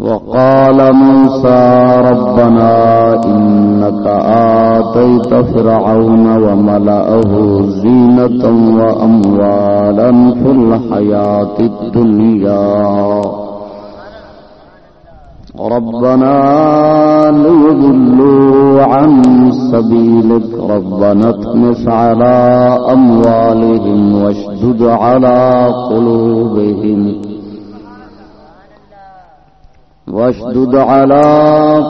وقال موسى ربنا إنك آتيت فرعون وملأه زينة وأموالا في الحياة الدنيا. ربنا ليضلوا عن سبيلك. ربنا اطمس على أموالهم واشدد على قلوبهم. واشدد على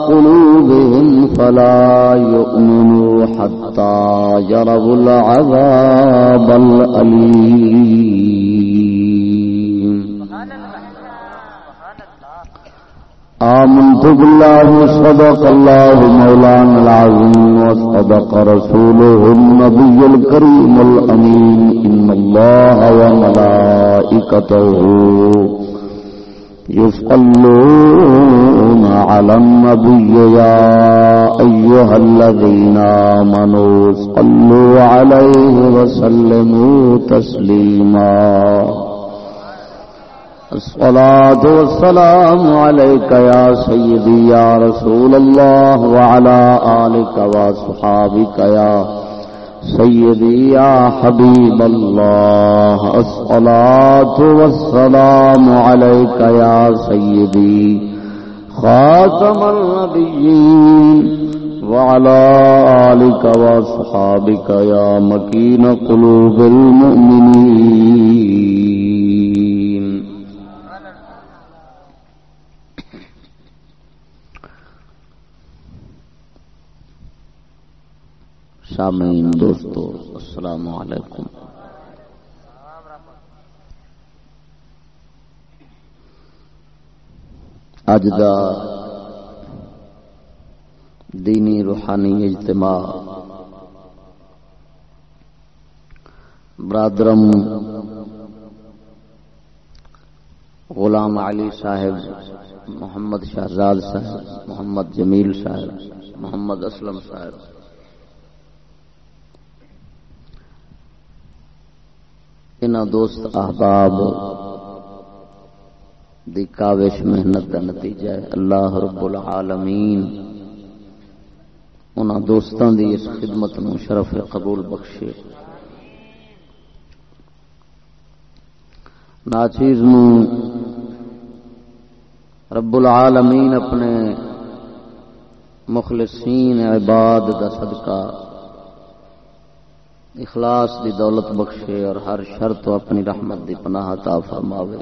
قلوبهم فلا يؤمنوا حتى يروا العذاب الأليم. آمنت بالله صدق الله مولانا العظيم وصدق رسوله النبي الكريم الأمين. إن الله وملائكته يصلون على النبي يا أيها الذين آمنوا صلوا عليه وسلموا تسليما. الصلاة والسلام عليك يا سيدي يا رسول الله وعلى آلك وصحابك يا سيدي يا حبيب الله الصلاة والسلام عليك يا سيدي خاتم النبيين وعلى آلك وصحابك يا مكين قلوب المؤمنين سامعین دوستو، السلام علیکم۔ اج دا دینی روحانی اجتماع برادرم غلام علی صاحب، محمد شہزاد صاحب، محمد جمیل صاحب، محمد اسلم صاحب۔ ان دوست احباب دی کاوش محنت کا نتیجہ ہے۔ اللہ رب العالمین ان دوستوں دی اس خدمت نو شرف قبول بخشے۔ ناچیز نو رب العالمین اپنے مخلصین عباد دا صدقہ اخلاص دی دولت بخشے اور ہر شر تو اپنی رحمت دی پناہ تا فرماوے۔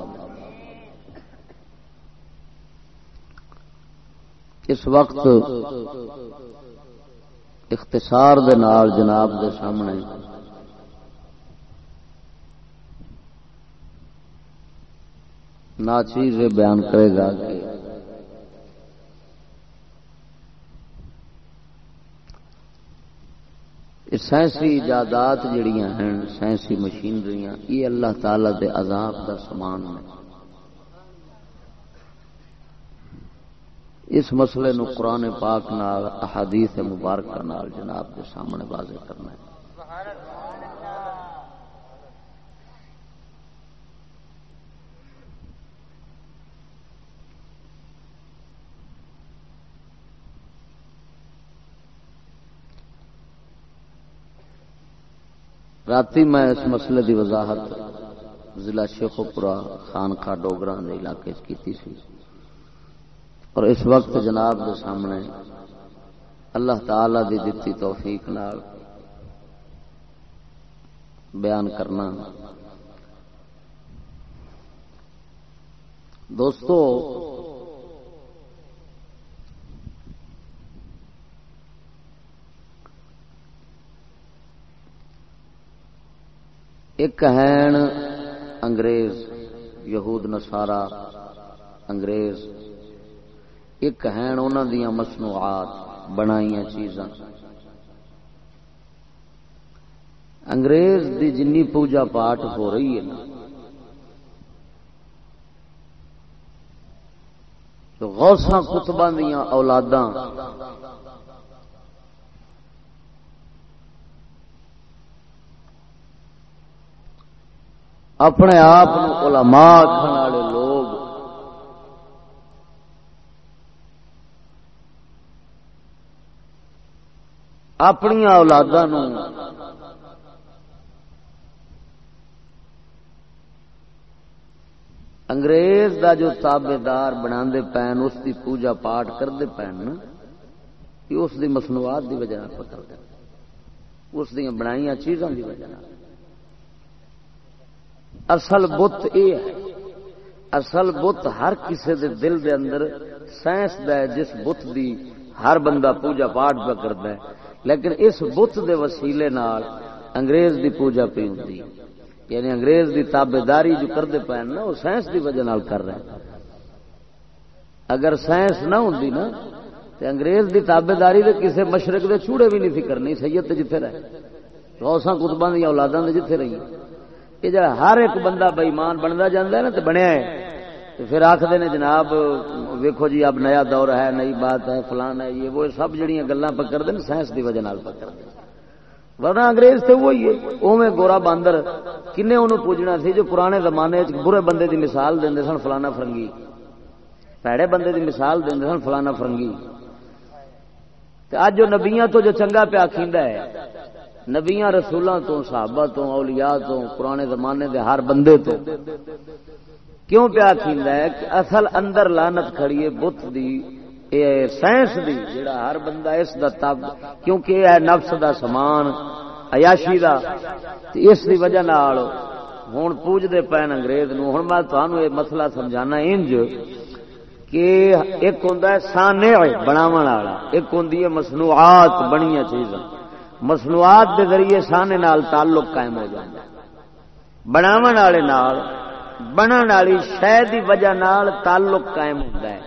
اس وقت اختصار دے نال جناب دے سامنے ناچیز بیان کرے گا کہ سائنسی ایجادات جڑیاں ہیں، سائنسی مشینری یہ اللہ تعالی دے عذاب دا سامان ہے۔ اس مسئلے نو قرآن پاک نال، احادیث مبارکہ نال جناب کے سامنے واضح کرنا ہے۔ رات میں اس مسئلے دی وضاحت ضلع شیخوپورا خانخواہ ڈوگرا علاقے کی سی۔ اور اس وقت جناب کے سامنے اللہ تعالی دی دتی توفیق نال بیان کرنا۔ دوستو ایک ہیں انگریز، یہود نسارا انگریز، ایک ہیں انہوں دیا مصنوعات بنائی چیزاں۔ انگریز دی جنی پوجا پاٹ ہو رہی ہے نا۔ تو غوثاں کتباں دیا اولاداں اپنے آپ علماء کھانے والے لوگ۔ اپنی اولادوں انگریز دا جو تابے دار بنا پین، اس دی پوجا پاٹ کرتے پین اس دی مصنوعات دی وجہ پکڑ اس دیا بنائی چیزوں دی وجہ اصل بت یہ ہے۔ اصل بت ہر کسی دے دل دے اندر سائنس دا ہے، جس بت دی ہر بندہ پوجا پاٹ پہ کرتا ہے۔ لیکن اس بت دے وسیلے نال انگریز دی پوجا پی ہوں یعنی انگریز دی تابے داری جو کرتے پے نا، وہ سائنس دی وجہ نال کر رہے ہیں۔ اگر سائنس نہ ہوں نا تو انگریز دی تابے داری دے کسی مشرق دے چوڑے بھی نہیں تھی کرنی، سید تے جتھے رہے۔ روساں کتباں دی اولاداں دے جتھے رہی۔ یہ جڑا ہر ایک بندہ بےمان بنتا جاتا ہے نا تو بنیا ہے۔ تو پھر آخر نے جناب ویکو جی اب نیا دور ہے، نئی بات ہے، فلان ہے، یہ وہ سب جڑیاں گلیں پکڑ دیں سائنس کی وجہ پکڑ دیں ورنہ انگریز تو وہی ہے اوے گورا باندر کنے انہوں پوجنا سی جو پرانے زمانے برے بندے دی مثال دیں سن، فلانا فرنگی۔ پیڑے بندے دی مثال دیں سن، فلانا فرنگی۔ اج جو نبیاں تو جو چنگا پیا کھیندا ہے نبیاں رسولوں تو، صحابہ تو، اولیاء تو، پرانے زمانے دے ہر بندے تو۔ کیوں پیا کھیندا ہے کہ اصل اندر لانت کھڑی ہے بت دی، اے سائنس دی جڑا ہر بندہ اس دا تب، کیونکہ یہ ہے نفس دا سامان، عیاشی دا۔ اس دی وجہ نال ہن پوجدے پین انگریز نو۔ ہن میں تانوں یہ مسئلہ سمجھانا انج کہ ایک ہوندا ہے سانع بناون والا، ایک ہوندی ہے مصنوعات بنیاں چیزاں۔ مصنوعات دے ذریعے سانے نال تعلق قائم ہو جائے بناون والے نال بنن والی شے دی وجہ نال تعلق قائم ہوتا ہے۔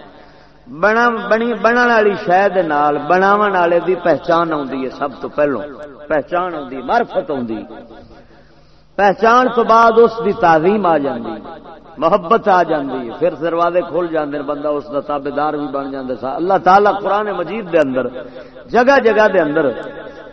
بنا، بنی بنن والی شے دے نال بناون والے دی پہچان آندی ہے سب تو پہلو۔ پہچان آندی معرفت آندی پہچان تو بعد اس دی تعظیم آ جاندی۔ محبت آ جاندی۔ پھر دروازے کھل جاندے بندہ اس دا تابعدار بھی بن جاندے سا اللہ تعالی قرآن مجید دے اندر، جگہ جگہ دے اندر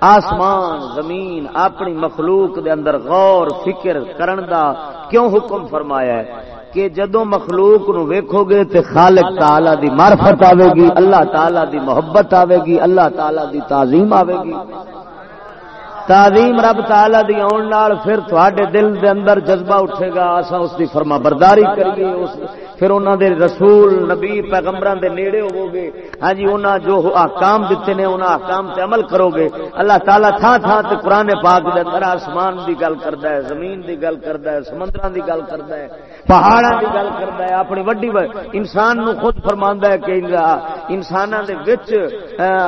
آسمان، زمین، اپنی مخلوق دے اندر غور، فکر کرن دا کیوں حکم فرمایا ہے؟ کہ جدو مخلوق نو ویکھو گے تے خالق تعالی دی معرفت آوے گی، اللہ تعالی دی محبت آوے گی، اللہ تعالی دی تعظیم آوے گی۔ تعظیم رب تعالی دی آن نال پھر تھوڑے دل دے اندر جذبہ اٹھے گا اسا اس دی فرما برداری کریے، اس پھر انہوں دے رسول، نبی پیغمبران دے نیڑے ہو گے ہاں جی انہوں جو احکام دیتے نے انہوں احکام تے عمل کرو گے اللہ تعالیٰ تھا تھا تے قرآن پاک دے اندر آسمان دی گل کردا ہے، زمین دی گل کردا ہے سمندران دی گل کردا ہے۔ پہاڑاں دی گل کردا ہے، اپنی وڈی انسان نو خود فرماندا ہے کہ انساناں دے وچ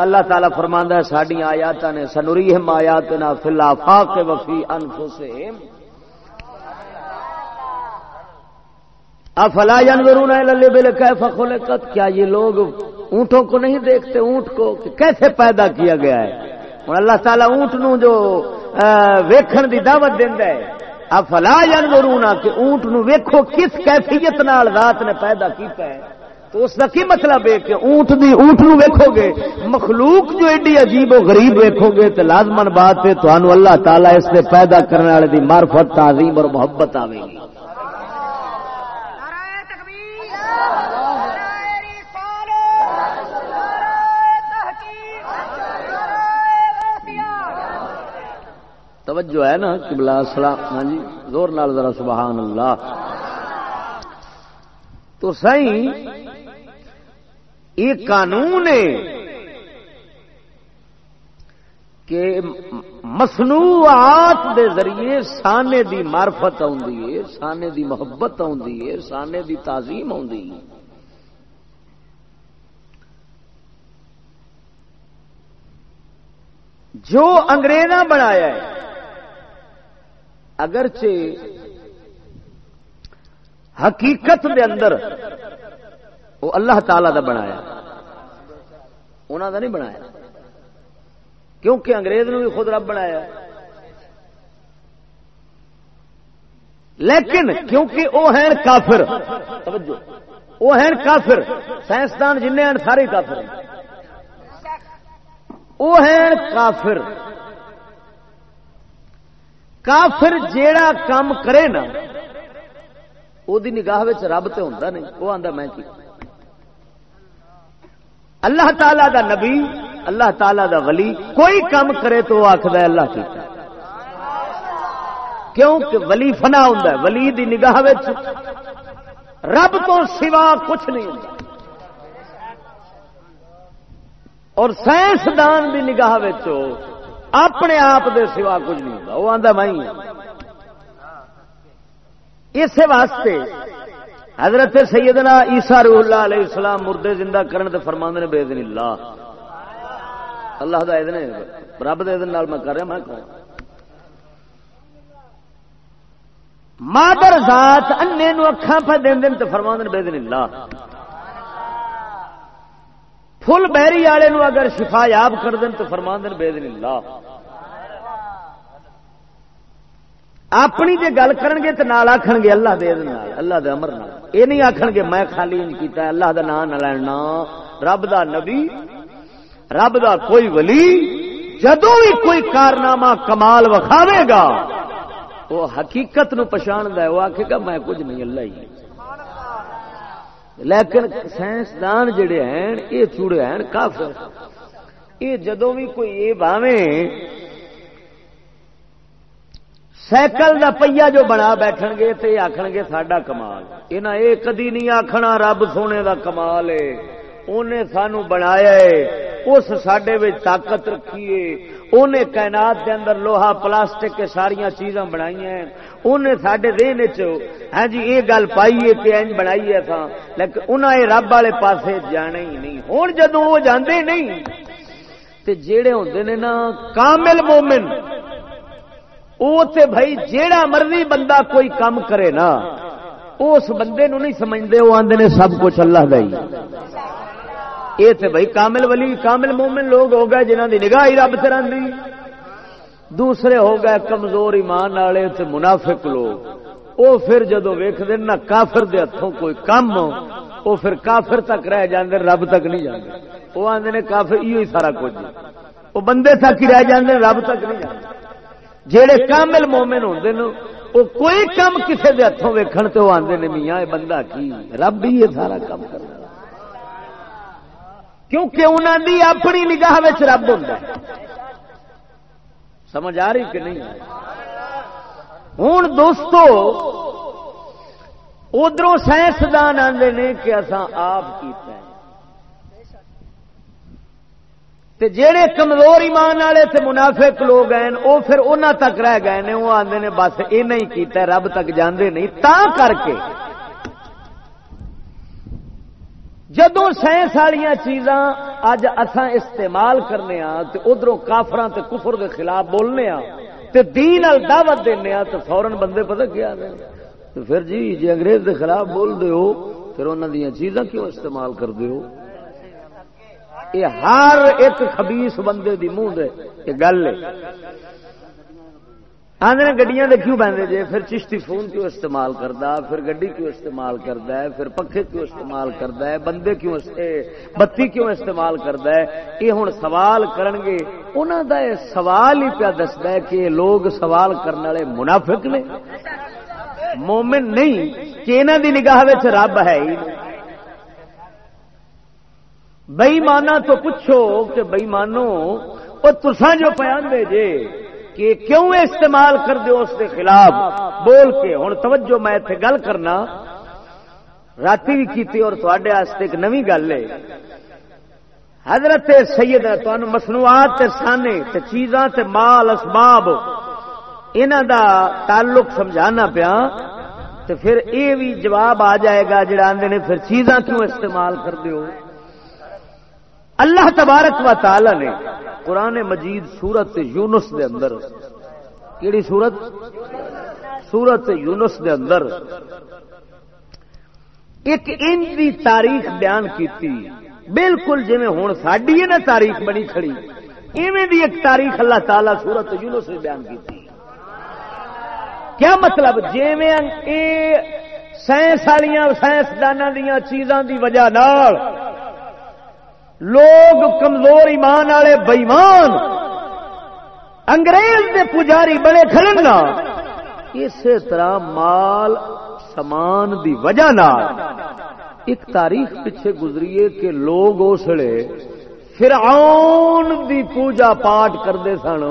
اللہ تعالیٰ فرماندا ہے ساڈیاں آیاتاں نے سنوریہم آیاتنا فی الافاق وفی انفسہم۔ افلا جانوروں نے بل خلقت؟ کیا یہ لوگ اونٹوں کو نہیں دیکھتے؟ اونٹ کو کہ کیسے پیدا کیا گیا ہے؟ اللہ تعالیٰ اونٹ نو جو ویکھن دی دعوت دینا ہے افلا جانوروں کہ اونٹ نو ویکھو کس کیفیت نال رات نے پیدا کیتا ہے۔ تو اس کا کی مطلب ہے کہ اونٹ دی اونٹ نو ویکھو گے؟ مخلوق جو ایڈی عجیب و غریب ویکھو گے تو لازمن بات ہے، تو اللہ تعالیٰ اس نے پیدا کرنے والے دی معرفت، تعظیم اور محبت آئے گی۔ توجہ ہے نا قبلہ سلام ہاں جی زور نال ذرا سبحان اللہ۔ تو سی یہ قانون ہے کہ مصنوعات دے ذریعے سانے دی معرفت آئی سانے دی محبت آئی سانے دی تعظیم آئی جو انگریزاں بنایا ہے اگرچہ حقیقت دے اندر وہ اللہ تعالی دا بنایا انہوں دا نہیں بنایا کیونکہ انگریز نے بھی خود رب بنایا لیکن کیونکہ وہ ہیں کافر وہ ہیں کافر، سائنسدان جن ہیں سارے کافر وہ ہیں کافر۔ کافر جیڑا کام کرے نا وہ نگاہ رب تو ہوتا نہیں وہ آتا میں کی؟ اللہ تعالی دا نبی، اللہ تعالی دا ولی، کوئی کام کرے تو وہ آخر اللہ کی کیوں کہ ولی فنا ہوں ولی دی نگاہ رب تو سوا کچھ نہیں ہوں اور سائنسدان کی نگاہ اپنے آپ دے سوا کچھ نہیں ہوتا وہ آتا میں اس واسطے حضرت سیدنا عیسیٰ روح اللہ علیہ السلام مردے زندہ کرن دے فرماندے نے بے دن اللہ۔ اللہ دا اذن رب دے اذن نال میں کر رہا، میں کہوں مادر ذات انے نو اکھاں پہ دین دین تے فرماندے نے بے دن اللہ۔ فل بہری والے اگر شفا یاب کر دین تو فرما دین بے دن اللہ اپنی جی گل کر گے تو نال آخ گے اللہ دے اللہ دے امر یہ نہیں آخ گے میں خالی نہیں کیتا، اللہ دا نام نہ لینا۔ رب دا نبی، رب دا کوئی ولی جدو بھی کوئی کارنامہ کمال وکھاوے گا وہ حقیقت نو پچھاند ہے وہ آخے گا میں کچھ نہیں، اللہ ہی لیکن سائنسدان جڑے ہیں، یہ چوڑے ہیں کافر۔ یہ جدو بھی کوئی یہ باوے سائیکل کا پہیا جو بنا بیٹھ گے تو یہ آخ گے ساڈا کمال۔ یہ کدی نہیں آخنا رب سونے کا کمال ہے۔ انہیں سانو بنایا ہے، اس سڈے طاقت رکھیے۔ انہیں کائنات دے اندر لوہا، پلاسٹک کے ساریا چیزاں بنائی ہیں۔ انہیں سڈے دین ہاں جی یہ گل پائی ہے کہ این بنائی ہے تھا۔ لیکن انہیں رب والے پاسے جانا ہی نہیں۔ ہوں جدو وہ جاندے نہیں، تے جیڑے ہوندے نے نا، کامل مومن وہ تے بھائی جیڑا مرضی بندہ کوئی کام کرے نا، اس بندے نو نہیں سمجھتے وہ آدھے نے سب کچھ اللہ دا ہی۔ یہ تے بھائی کامل ولی، کامل مومن لوگ ہو گئے جنہوں کی نگاہ ہی رب سے رہی دوسرے ہو گئے کمزور ایمان والے تے منافق لوگ۔ وہ پھر جدو ویخ نہ کافر دے ہاتھوں کوئی کم وہ پھر کافر تک رہ جاندے، رب تک نہیں جاندے۔ وہ آدھے نے کافر یہ سارا کچھ۔ وہ بندے تک ہی رہ جاندے، رب تک نہیں جاندے۔ جہے کامل مومن ہوتے ہیں وہ کوئی کام کسی کے ہاتھوں ویکن تو آتے ہیں میاں یہ بندہ کی؟ رب ہی یہ سارا کام کرنا کیونکہ انہوں دی اپنی نگاہ رب ہوں سمجھ آ رہی کہ نہیں؟ ہوں دوستو ادھر سائنسدان آتے ہیں کہ اصا آپ کیتا ہے تے جڑے کمزور ایمان والے تے منافق لوگ ہیں وہ پھر انہوں تک رہ گئے نے وہ آدھے نے بس یہ نہیں کیتا رب تک جاندے نہیں۔ تا کر کے جدو سائنس والی چیزاں اج اساں استعمال کرنے ہاں تے ادھروں کافراں تے کفر دے خلاف بولنے ہاں تے دین ال دعوت دینے ہاں تے فورن بندے پتہ کیا دیں پھر جی جی انگریز دے خلاف بول دے ہو، پھر انہاں دیاں چیزاں کیوں استعمال کر دے ہو؟ یہ ہر ایک خبیس بندے دی منہ دے یہ گل ہے۔ آدھے گڈیاں دے کیوں بہتے جے؟ پھر چشتی فون کیوں استعمال کرتا پھر گڈی کیوں استعمال کرتا ہے؟ پھر پکھے کیوں استعمال کرتا ہے؟ بندے کیوں بتی کیوں استعمال کرتا ہے؟ یہ ہوں سوال کرن گے۔ دا سوال ہی پیا دستا ہے کہ لوگ سوال کرنے والے منافق نے۔ مومن نہیں، کہ انہوں دی نگاہ رب ہے ہی بئی تو پوچھو کہ بئی مانو وہ تسا جو دے جے کہ کیوں استعمال کر دو اس کے خلاف؟ بول کے ہوں توجہ، میں گل کرنا۔ رات بھی کی اور ایک نو گل ہے۔ حضرت سید مصنوعات تے سانے تے چیزاں تے مال، اسباب، انہاں دا تعلق سمجھانا پیا۔ تو پھر اے بھی جواب آ جائے گا جڑا آدھے نے پھر چیزاں کیوں استعمال کر دیو اللہ تبارک و تعالی نے قرآن مجید سورت یونس دے اندر۔ کیڑی سورت؟ سورت یونس دے اندر۔ ایک ان دی تاریخ بیان کیتی۔ بالکل جی ہوں ساری ہے نا تاریخ بنی کھڑی۔ ایویں دی ایک تاریخ اللہ تعالی سورت یونس نے بیان کی کیا مطلب؟ جی سائنس والی سائنسدانوں دیا چیزاں دی وجہ نال لوگ کمزور ایمان والے بئیمان انگریز دے پجاری بڑے کھڑن اسی طرح مال سمان دی وجہ نال۔ ایک تاریخ پیچھے گزری کہ لوگ اسلے فرعون دی پوجا پاٹ کرتے سن،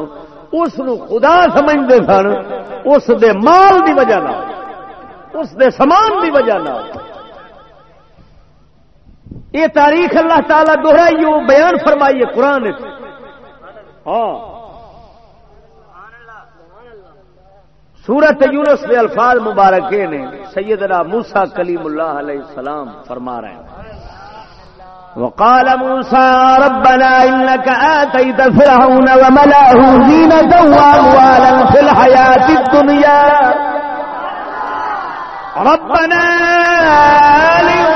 اس خدا سمجھتے سن، اس دے مال دی وجہ نہ اس دے سمان دی وجہ نہ یہ تاریخ اللہ تعالی دوہرائی بیان فرمائیے قرآن ہاں۔ سورت یونس کے الفاظ مبارک نے سیدنا موسا کلیم اللہ علیہ السلام فرما رہے ہیں۔ وقال موسى ربنا إنك آتيت فرعون وملاه زينة وأموالا في الحياة الدنيا ربنا ليضلوا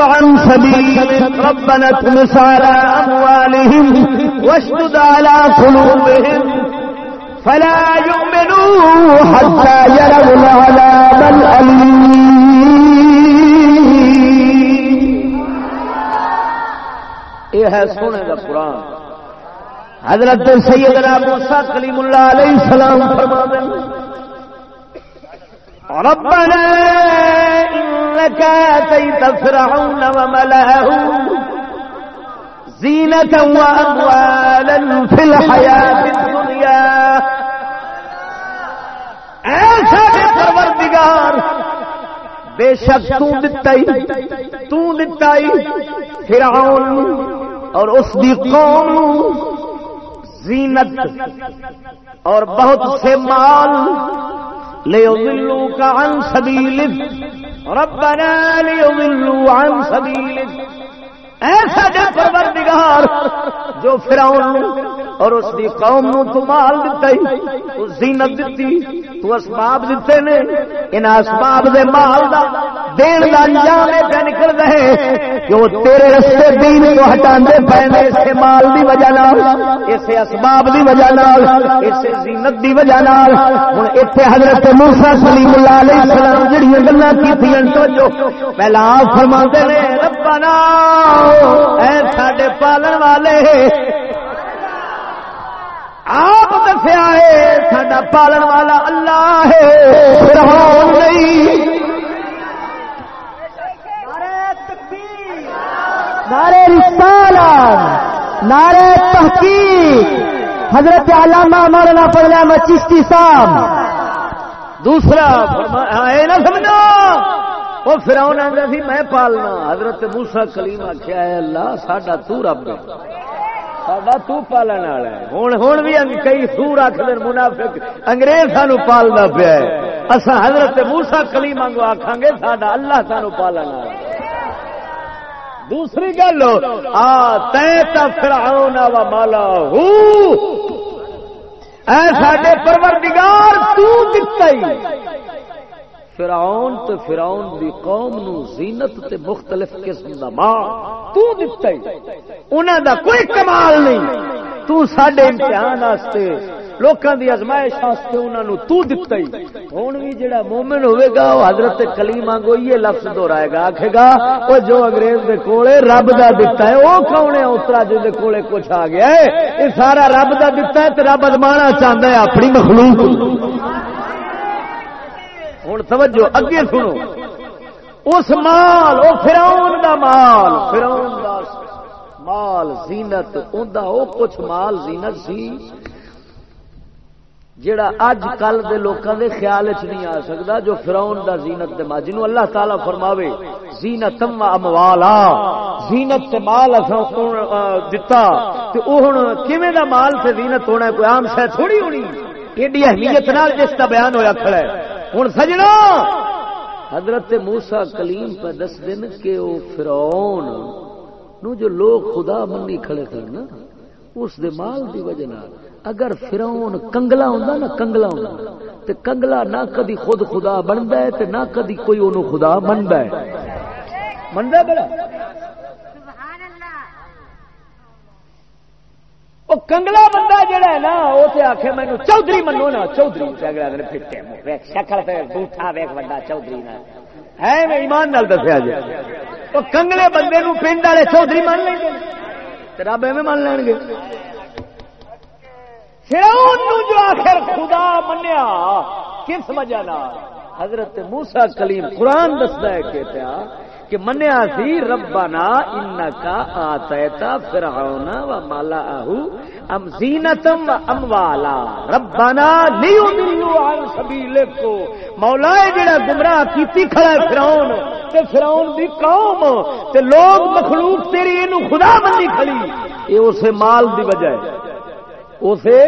عن سبيلك ربنا اطمس على أموالهم واشدد على قلوبهم فلا يؤمنوا حتى يروا العذاب الأليم یہ ہے سونے کا قرآن۔ حضرت سیدنا موسیٰ کلیم اللہ علیہ السلام فرما دیں ربنا انك اتيت فرعون وملأه زينة واموالا في الحياة الدنيا. ایسا بے پروردگار، بے شک تو دتا ہی، تو دتا فرعون اور اس دی قوم زینت اور بہت سے مال لے ملو کا ان سبیل ربنا لے ملو ان سبیل ایسا جو پروردگار، جو فراؤن اور اس دی قوم نو تو مال دیتا ہی، تو زینت دیتی تو اسباب دیتے نے۔ ان اسباب دے مال دا، دین دا انجام پہ نکل رہے کہ وہ تیرے رستے دین کو ہٹاندے پہنے اسے مال دی وجہ نال اسے اسباب دی وجہ نال اسے زینت دی وجہ نال۔ ہن ایتھے حضرت موسی سلیم اللہ علیہ السلام جڑیاں گلاں کیتیاں توجہ پہلا فرماندے نے، ربنا، اے ساڈے پالن والے آپ دسیا ہے سڈا پالن والا اللہ ہے۔ نہیں۔ نارے رسالہ۔ نارے تحقیق۔ حضرت علامہ مولانا پڑھنا میں صاحب۔ دوسرا نہ سمجھو؟ وہ فراؤن آتا سی، میں پالنا۔ حضرت موسا کلیم آخیا اللہ ساڈا تو رب سڈا تو پالن والا ہے ہوں ہوں بھی کئی سور آخر منافق انگریز سانو پالنا پیا اصا حضرت موسا کلی مانگو آخان گے سڈا اللہ سانو پالن والا دوسری گل آ تراؤن و مالا اے سڈے پروردگار تو دتا فراؤن تو فراؤن دی قوم نو زینت تے مختلف قسم دا مال تو دتا ہی۔ انہاں دا کوئی کمال نہیں۔ تو ساڈے امتحان واسطے، لوکاں دی ازمائش واسطے انہاں نو تو دتا ہی۔ ہن وی جڑا مومن ہوے گا، او حضرت کلیم وانگو یہ لفظ دہرائے گا، آکھے گا، او جو انگریز دے کولے رب دا دتا ہے، او کون ہے؟ اترا جے دے کولے کچھ آ گیا ہے۔ یہ سارا رب دا دتا ہے تے رب ازمانا چاہندا ہے اپنی مخلوق۔ ہوں، توجہ، اگے سنو۔ اس مال، وہ فراؤن دا مال، فراؤن دا مال زینت او کچھ مال زینت سی جڑا اج کل دے لوکاں دے خیال چ نہیں آ سکتا جو فراؤن دا زینت دے مال۔ اللہ تعالی فرماوے، زینتم و اموالا۔ زینت تے مال اساں دتا۔ تے او ہن کیویں دا مال تے زینت ہونا کوئی عام شے تھوڑی ہونی؟ ایڈی اہمیت نال جس کا بیان ہویا کھڑا ہے۔ ہن سجنا۔ حضرت موسا کلیم پہ دس دن کہ وہ فرعون نو جو لوگ خدا منی کھڑے تھے نا، اس دے مال دی وجہ نال۔ اگر فرعون کنگلا ہوندا نا، کنگلا ہوندا۔ تے کنگلا نہ کدی خود خدا بندا ہے، تے نہ کدی کوئی اونوں خدا مندا ہے۔ مندا بڑا وہ کنگلا بندہ جڑا ہے نا، وہ تو آخ مینو چودھری منو نا، چودھری۔ اگلا دن پھٹے شکل پہ بوٹا ویک بندہ چودھری نا ہے میں ایمان نال دسیا جی۔ وہ کنگلے بندے نو پنڈ والے چودھری مان لیں گے۔ رب ایویں مان لین گے۔ جو آخر خدا منیا، کس وجہ حضرت موسا کلیم قرآن دستا ہے کہ کہ منیا سی، ربنا انکا آتیتا فرعون و مالا اہو ام زینتم و اموالا ربنا نیو دلو عن سبیلکو۔ مولا جڑا گمراہ کیتی کھڑا فرعون، تے فرعون دی قوم، تے لوگ مخلوق تیری اینو خدا بندی کھڑی۔ اے اسے مال دی وجہ ہے۔ اسے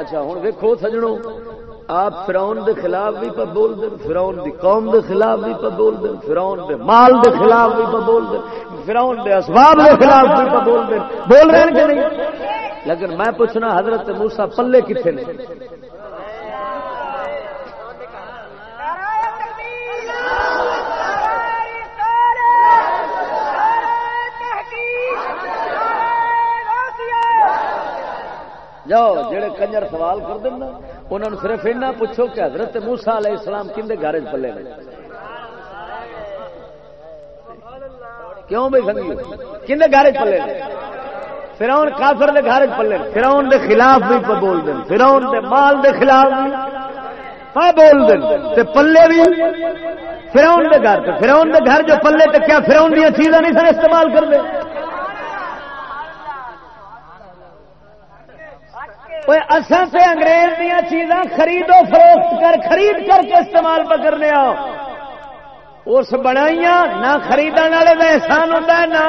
اچھا ہن ویکھو سجنوں آپ فراؤن دے خلاف بھی پہ بول دیں فراؤن دی قوم دے خلاف بھی پہ بول دیں فراؤن دے مال دے خلاف بھی پہ بول دیں فراؤن دے اسباب دے خلاف بھی پہ بول دیں۔ بول رہے ہیں کہ نہیں؟ لیکن میں پوچھنا حضرت موسا پلے کتنے نے؟ جاؤ، جڑے کنجر سوال کر دینا انہوں نے صرف اینا پوچھو کہ حضرت موسا علیہ السلام کھے گھر پلے نے؟ کیوں بھائی سنگی کھے گھر پلے نے؟ فراؤن کافر دے گھر پلے فراؤن دے خلاف بھی بول دیں فراؤن دے مال دے خلاف بھی پہ بول دیں تے پلے بھی فراؤن دے گھر فراؤن دے گھر جو پلے تے کیا فراؤن دیا چیزاں نہیں سر استعمال کر دے اصل سے انگریز دیا چیزاں خریدو فروخت کر خرید کر کے استعمال پکڑنے آؤ اس بنائیاں نہ خریدنے والے کا احسان ہوتا ہے نہ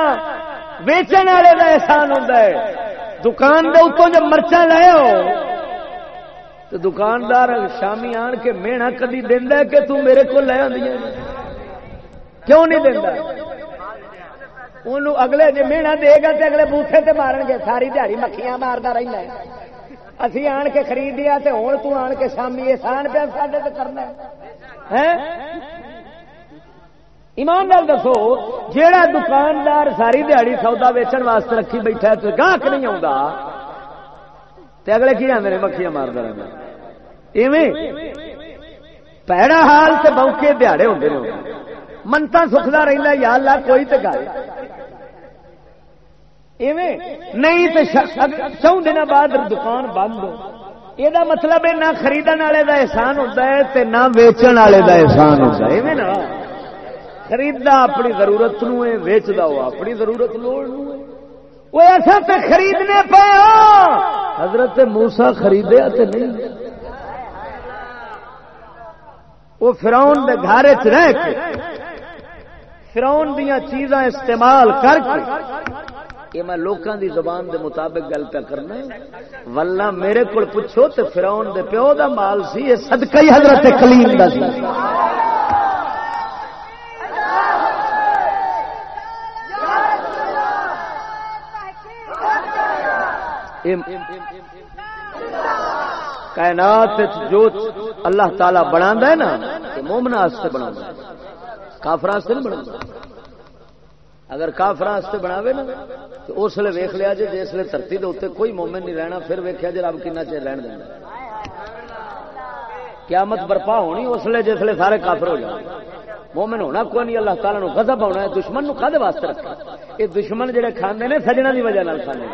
ویچن والے کا احسان ہوتا ہے دکان دے اتوں جب مرچا لے ہو تو دکاندار شامی آن کے مینا کدی دینا کہ تم میرے کو لے آدی کیوں نہیں دینا اگلے جی مینا دے گا تو اگلے بوٹے تے مارن گے ساری دیہی مکھیاں مارتا رہنا ہے اسی آن کے خریدیا تے ہوں تو آن کے شامی احسان پہ سڈے تو کرنا ہے۔ ایمان نال دسو، جیڑا دکاندار ساری دیہڑی سودا ویچن واسطے رکھی بیٹھا تو گاہک نہیں آتا تے اگلے کی آدھے نے، مکھیاں مارتا رہنا ایویں پیڑا حال سے بوکے دیہڑے ہوتے منتا سکھتا رہتا یا اللہ، کوئی تو گل۔ نہیں تو چون دن بعد دکان بند یہ مطلب ہے نہ خریدن والے کا احسان ہوتا ہے نہ ویچن والے کا احسان ہوتا ہے۔ نا؟ خریدا اپنی ضرورت نو ہے وہ اپنی ضرورت لوڑ وہ ایسا تو خریدنے پایا حضرت موسا خریدیا تو نہیں۔ وہ فراؤن دے گھر چ رہ کے فراؤن دیا چیزاں استعمال کر کے یہ میں لوکاں دی زبان دے مطابق گل پہ کرنا ولہ میرے کو پوچھو تو فراؤن دے پیو دا مال سی، یہ صدقہ ہی حضرت کلیم دا سی۔ کائنات جو اللہ تعالی بنا ہے نا مومنا بنا کافر نہیں بنا اگر کافر بناوے نا، تو اس لیے ویخ لیا جی جس لیے دھرتی کے اتنے کوئی مومن نہیں رہنا، پھر ویکیا جی رب کنا چیر رہن دینا قیامت برپا ہونی اس لیے جس لیے سارے کافر ہو جائے مومن ہونا کوئی نہیں، اللہ تعالیٰ غضب ہونا ہے، دشمن کھے واسطے رکھا یہ دشمن جہے کھانے نے سجنا کی وجہ کھانے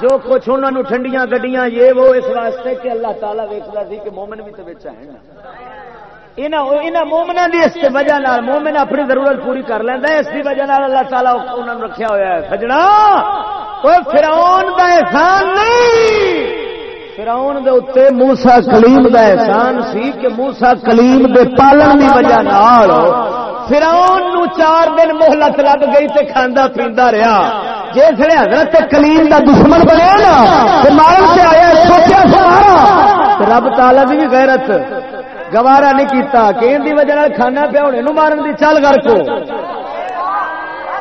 جو کچھ انہوں نے ٹھنڈیاں گڈیاں، یہ وہ اس واسطے کہ اللہ تعالیٰ ویکتا سی کہ مومن بھی تو بچا ہے مومنا کی اس وجہ مومن اپنی ضرورت پوری کر لینا اس کی وجہ اللہ تعالیٰ انہوں نے رکھا ہوا ہے۔ سجنا! کوئی فراؤن کا احسان نہیں! فراؤن دے اتنے موسا کلیم کا احسان سی کہ موسا کلیم دے پالن کی وجہ فراؤن نو چار دن محلت لگ گئی تے کھانا پیندا رہا جس نے حضرت کلیم دا دشمن بنیا نا مارن سے آیا سوچیا سوارا۔ رب تالا بھی غیرت۔ گوارا نہیں کیتا کہ دی وجہ کھانا پیا ہونے نو مارن دی چل کر کو۔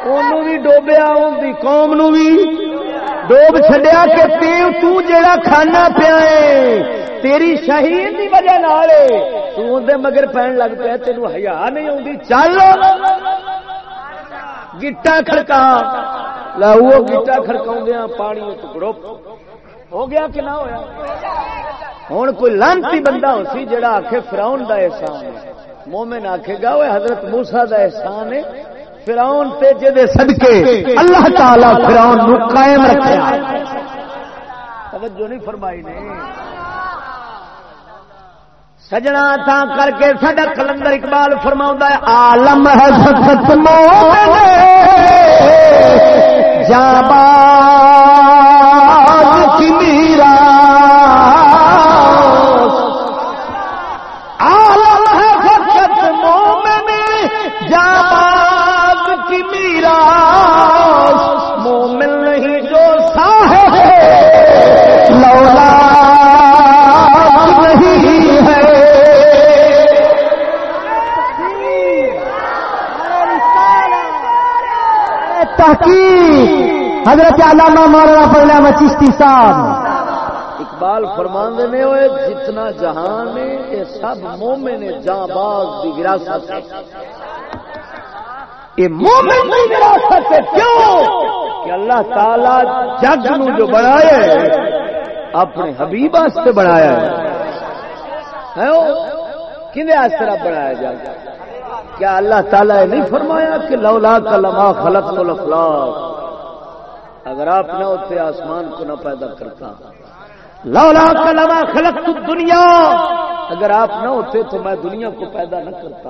انہوں بھی ڈوبیا ان دی قوم نو بھی ڈوب چڈیا کہ تیو، تو جیڑا کھانا پیا ہے، تیری شہید کی وجہ نال تو مگر پہن لگ پیا تین ہیا نہیں آتی چل۔ گٹا کڑکا لاؤ گٹا کڑکا پانی ٹکڑو ہو گیا کہ نہ ہوا ہوں کوئی لانتی بندہ ہو سی جڑا آخ فراؤن کا احسان ہے۔ مومن آخے گا وہ حضرت موسا کا احسان ہے۔ فراؤن تے جے صدقے، اللہ تعالی فراؤن نو قائم رکھا توجہ نہیں فرمائی نے۔ سجنا تھا کر کے سڈا کلندر اقبال فرما ہے آلم ہے ست جابا میرا حضرت علامہ مولانا فضلہ چشتی صاحب۔ اقبال فرماندے نے ہوئے جتنا جہان ہے یہ سب مومن جاں باز کی وراثت ہے یہ مومن کی وراثت ہے کیوں؟ کہ اللہ تعالی جگ نو جو بنایا ہے اپنے حبیب واسطے بنایا ہے۔ کھنے اس طرح بنایا جائے؟ کیا اللہ تعالیٰ نے نہیں فرمایا کہ لولا کا لما خلق کو اگر آپ نہ ہوتے آسمان کو نہ پیدا کرتا۔ لولا کا خلق دنیا اگر آپ نہ ہوتے تو میں دنیا کو پیدا نہ کرتا۔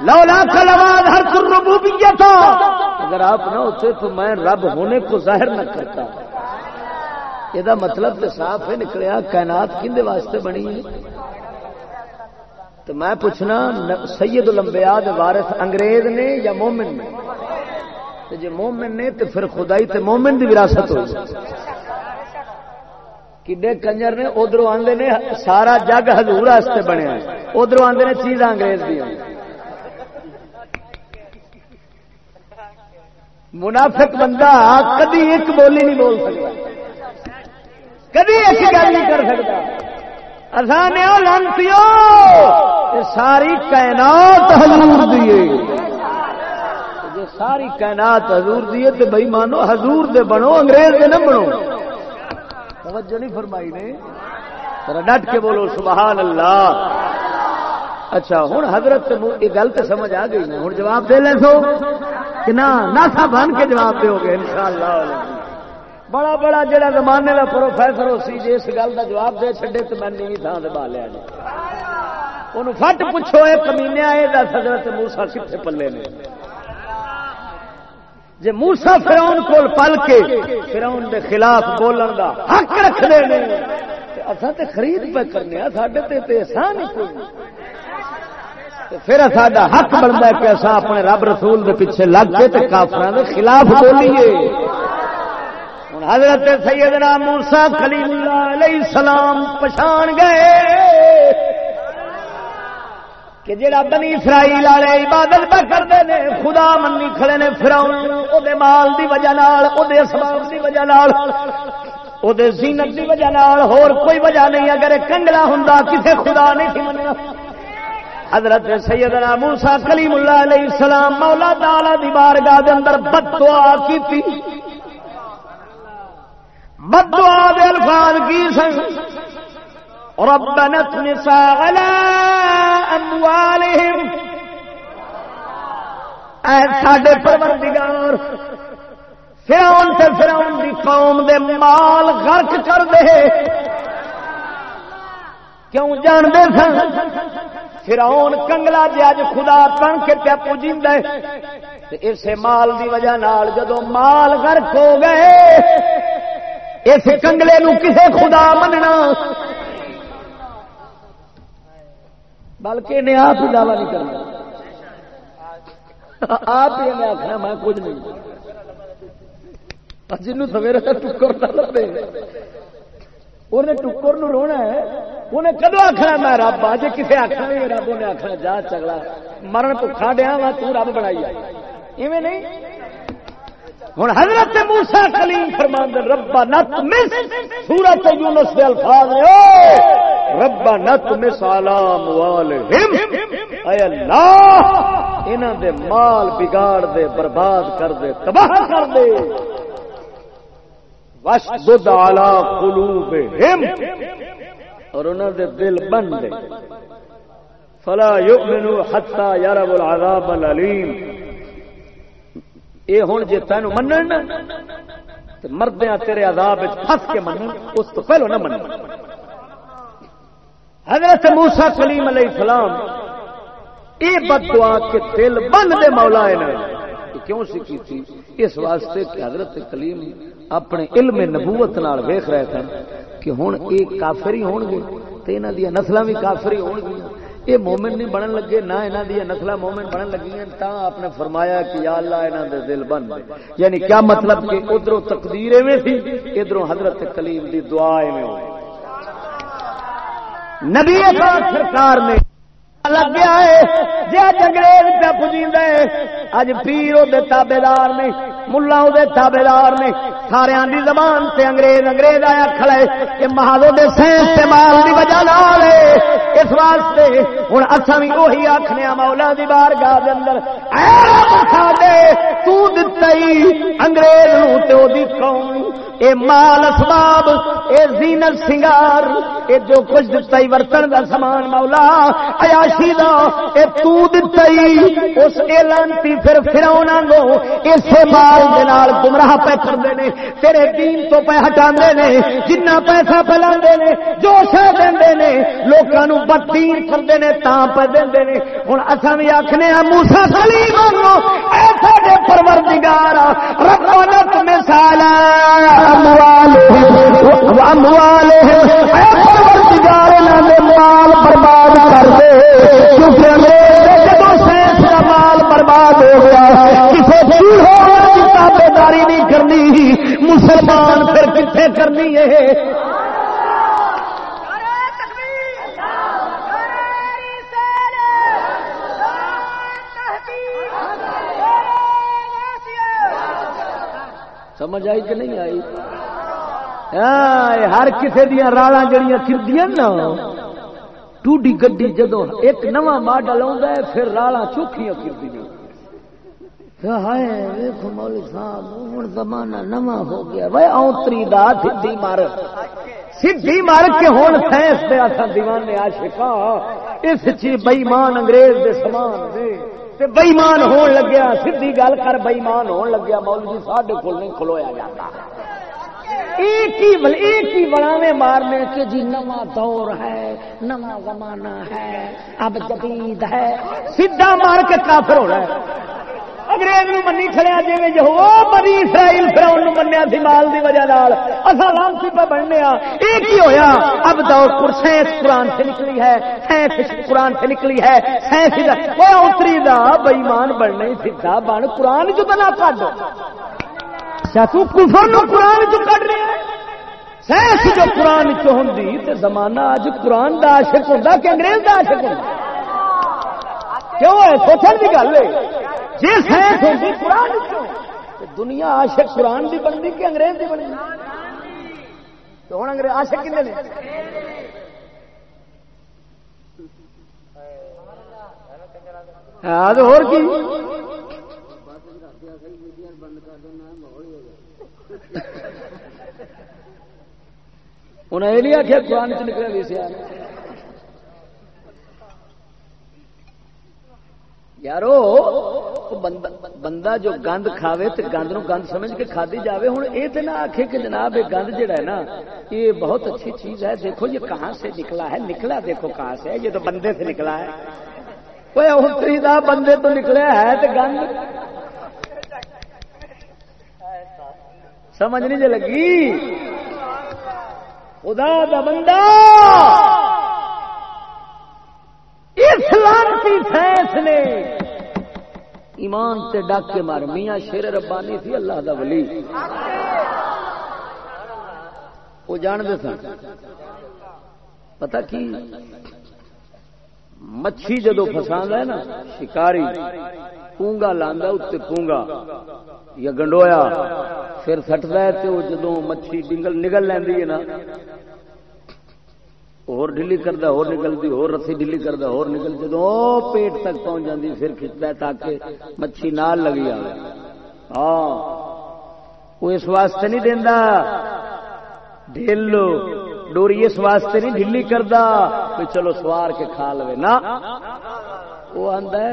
لولا کا ہر ربوبیت تھا اگر آپ نہ ہوتے تو میں رب ہونے کو ظاہر نہ کرتا۔ یہ مطلب تو صاف ہے نکلیا کائنات کھندے واسطے بنی ہے؟ تو میں پوچھنا، سید الانبیاء دے وارث انگریز نے یا مومن نے؟ تو جی مومن نے تو پھر خدائی تے مومن دی وراثت ہو کڈے کنجر نے ادھر آدھے نے سارا جگ ہزور بنیا ادھر آدھے نے چیز انگریز دی منافق بندہ کدی ایک بولی نہیں بول سکتا۔ کدی ایک گل نہیں کر سکتا۔ لانتیو ساری کائنات حضور دیے جی ساری کائنات حضور دیے تو بھائی مانو، حضور دے بنو، انگریز دے نہ بنو۔ توجہ نہیں فرمائی نے؟ ذرا ڈٹ کے بولو، سبحان اللہ۔ اچھا ہوں حضرت یہ گل تو سمجھ آ گئی ہوں جواب دے لے سو؟ کہ نہ سا بن کے جواب دو گے ان شاء اللہ بڑا بڑا جڑا زمانے کا پروفیسر ہو سی جی اس گل کا جواب دے چڈے تو میں نیوی تھان سے با لیا جی۔ ان فٹ پوچھو یہ کمینے آئے دس حضرت موسا کتنے پلے نے؟ جی موسا فراؤن کو پل کے فراؤن دے خلاف بولن کا حق رکھتے ہیں اصا تو خرید پہ کرنے سڈے احسان ہی کوئی۔ پھر ساڈا حق بنتا ہے کہ اصا اپنے رب رسول دے پیچھے لگ کے کافر خلاف بولیے۔ حضرت سیدنا موسا خلیل اللہ علیہ السلام پچھان گئے۔ کہ جڑا بنی اسرائیل والے عبادت پہ کرتے ہیں خدا منی کھڑے نے فراؤن او دے مال دی وجہ نال او دے اسباب دی وجہ نال او دے زینت دی وجہ نال، ہور کوئی وجہ نہیں، اگر کنگلا ہوندا، کسے خدا نہیں تھی منیا۔ حضرت سیدنا موسا کلیم اللہ علیہ السلام مولا تعالی دی بارگاہ دے اندر بد دعا کیتی۔ بدعا دے الفاظ کی سن؟ ربنا اطمس على اموالهم اے ساڈے پروردگار، فرعون تے فرعون دی قوم دے مال غرق کر دے۔ کیوں جان دے سن؟ فرعون کنگلا جی اج خدا تن کے پیا پوجیند اسے مال دی وجہ نال جدو مال غرق ہو گئے، اس کنگلے نو کسے خدا مننا۔ بلکہ انہیں آپ ہی دعوی نہیں کرنا۔ آپ ہی نے آخنا میں کچھ نہیں۔ جنوب سویرے ٹکر نہ لبے۔ انہیں ٹکر نو رونا ہے۔ انہیں کدو آخنا میں رب، آج کسی آخر نہیں، رب انہیں آخنا جا چگڑا مرن بھوکھا دیا وا تب بنائی ایویں نہیں؟ ہوں حضرت موسا کلیم فرمان ربا نت مس سورت یونس دے الفاظ ربا نت مس آلام وال اے اللہ! انہاں دے مال بگاڑ دے، برباد کر دے، تباہ کر دے۔ وش دودھ آلہ اور انہوں دے دل بن دے۔ فلا یؤمنو حتی یرب العذاب العلیم اے ہن جے تینو منن، تے مردیاں تیرے عذاب وچ پھس کے منن، اس تو پہلو نہ منن۔ حضرت موسی کلیم علیہ السلام، اے بد دعا کے دل بن دے مولا کیوں سی کی تھی؟ اس واسطے کہ حضرت کلیم اپنے علم نبوت نال ویخ رہے تھے کہ ہوں یہ کافر ہی ہون گے تو یہاں دیا نسل بھی کافر ہی ہون گیا یہ مومن نہیں بنن لگے، نہ یہاں دیا نسل مومن بنن لگی ہیں تا آپ نے فرمایا کہ یا اللہ یہاں دے دل بن یعنی کیا مطلب کہ ادھر تقدیر ایویں تھی ادھر حضرت کلیم دی دعا ایویں ہوئی۔ نبی سرکار نے لگ گیا ہے جی اج انگریز پہ پجی اج پیر وہ تابے دار نے ملا وہ تابے دار نے، سارے دی زبان سے انگریز انگریز آیا کھڑے کہ مہادو دے سین مال کی وجہ لال اس واسطے ہوں اصا بھی وہی آخنے مولا دی بار گاہ اندر دے تو دتا انگریز نو تے دی قوم اے مال اسباب، اے زینت سنگار، اے جو کچھ دتا ہی ورتن دا سامان مولا عیاشی دا، اے تو دتا ہی، اس اعلانتی پھر پھراونا گو اسے مال دے نال گمراہ پہ کردے نے، تیرے دین تو پہ ہٹاندے نے، جنہ پیسہ پلاندے نے جو شے دیندے نے، لوکاں نو بددین کردے نے، تاں پہ دیندے نے۔ ہن اساں وی آکھنے ہاں موسی سلیم اے ساڈے پروردگار ربنا تمہیں سالا مال برباد کر دے۔ کیونکہ جب سائنس کا مال برباد ہو گیا کسی تابے داری نہیں کرنی۔ مسلمان پھر کتنے کرنی ہے؟ سمجھ آئی کہ نہیں آئی؟ ہر کسی دیا رالا جڑیاں کردیا نا ٹوڈی گڈی جدو ایک نواں ماڈل آ پھر رالا چوکھیاں کردی زمانہ نواں ہو گیا۔ وہ اوتری دا سدھی مر سدھی مر کے ہوں سائنس دے اصل دیوانے آشکا اس چی بئیمان انگریز دے سامان دے بئیمان ہون لگیا، سیدھی گل کر بئیمان ہون لگیا، مولوی جی ساڈے کول نہیں کھلویا جاتا۔ ایک ہی ایک ہی بڑاوے مارنے کے جی نواں دور ہے، نواں زمانہ ہے، اب جدید ہے۔ سیدھا مار کے کافر ہو رہا ہے۔ انگریز نو منی کھڑیا جی جو بنی اسرائیل فراؤن منیا سی مال دی وجہ نال۔ اصا لانسی پہ بننے ایک ہی ہویا؟ اب دور سائنس قرآن سے نکلی ہے سائنس قرآن سے نکلی ہے۔ سائنس وہ اتری دا بئیمان بننے سیدھا بن۔ قرآن جو بنا کڈ۔ کفر نو قرآن جو کڈ رہے سائنس جو قرآن چ ہوں تو زمانہ اج قرآن دا عاشق ہوتا کہ انگریز دا عاشق ہوتا کیوں ہے؟ سوچنے کی گل ہے۔ جی سائنس ہوتی قرآن دنیا عاشق قرآن کی بنتی کہ انگریز کی بنتی؟ تو ہوں انگریز عاشق کنے نے؟ ہاں اور کی؟ انہیں یہ نہیں آخیا قرآن چ نکلے بھی سیاح یارو بندہ جو گند کھاوے تو گند نو گند سمجھ کے کھادی جاوے ہوں یہ تو نہ آخے کہ جناب یہ گند جڑا ہے نا یہ بہت اچھی چیز ہے دیکھو یہ کہاں سے نکلا ہے نکلا دیکھو کہاں سے یہ تو بندے سے نکلا ہے کوئی اتری دا بندے تو نکلے ہے تو گند سمجھ نہیں لگی خدا دا بندہ اسلام کی سائنس نے ایمان تے ڈاک کے مار، میاں شیر ربانی تھی اللہ دا ولی۔ وہ جانتے سن۔ پتہ کی؟ مچھی جدو فساند ہے نا، شکاری، پونگا لانا اتنے پونگا۔ یا گنڈویا پھر سٹتا ہے تو جدو مچھی ڈنگل نگل لینی ہے نا اور ڈلی کرتا اور نکلتی اور رسی ڈلی کرتا اور نکل جدو پیٹ تک پہنچ جاتی پھر کھچتا ہے تاکہ مچھی نال لگی آئے ہاں وہ اس واسطے نہیں دینا ڈیل ڈوری اس واسطے نہیں ڈلی کرتا کہ چلو سوار کے کھا لو نا وہ آدھا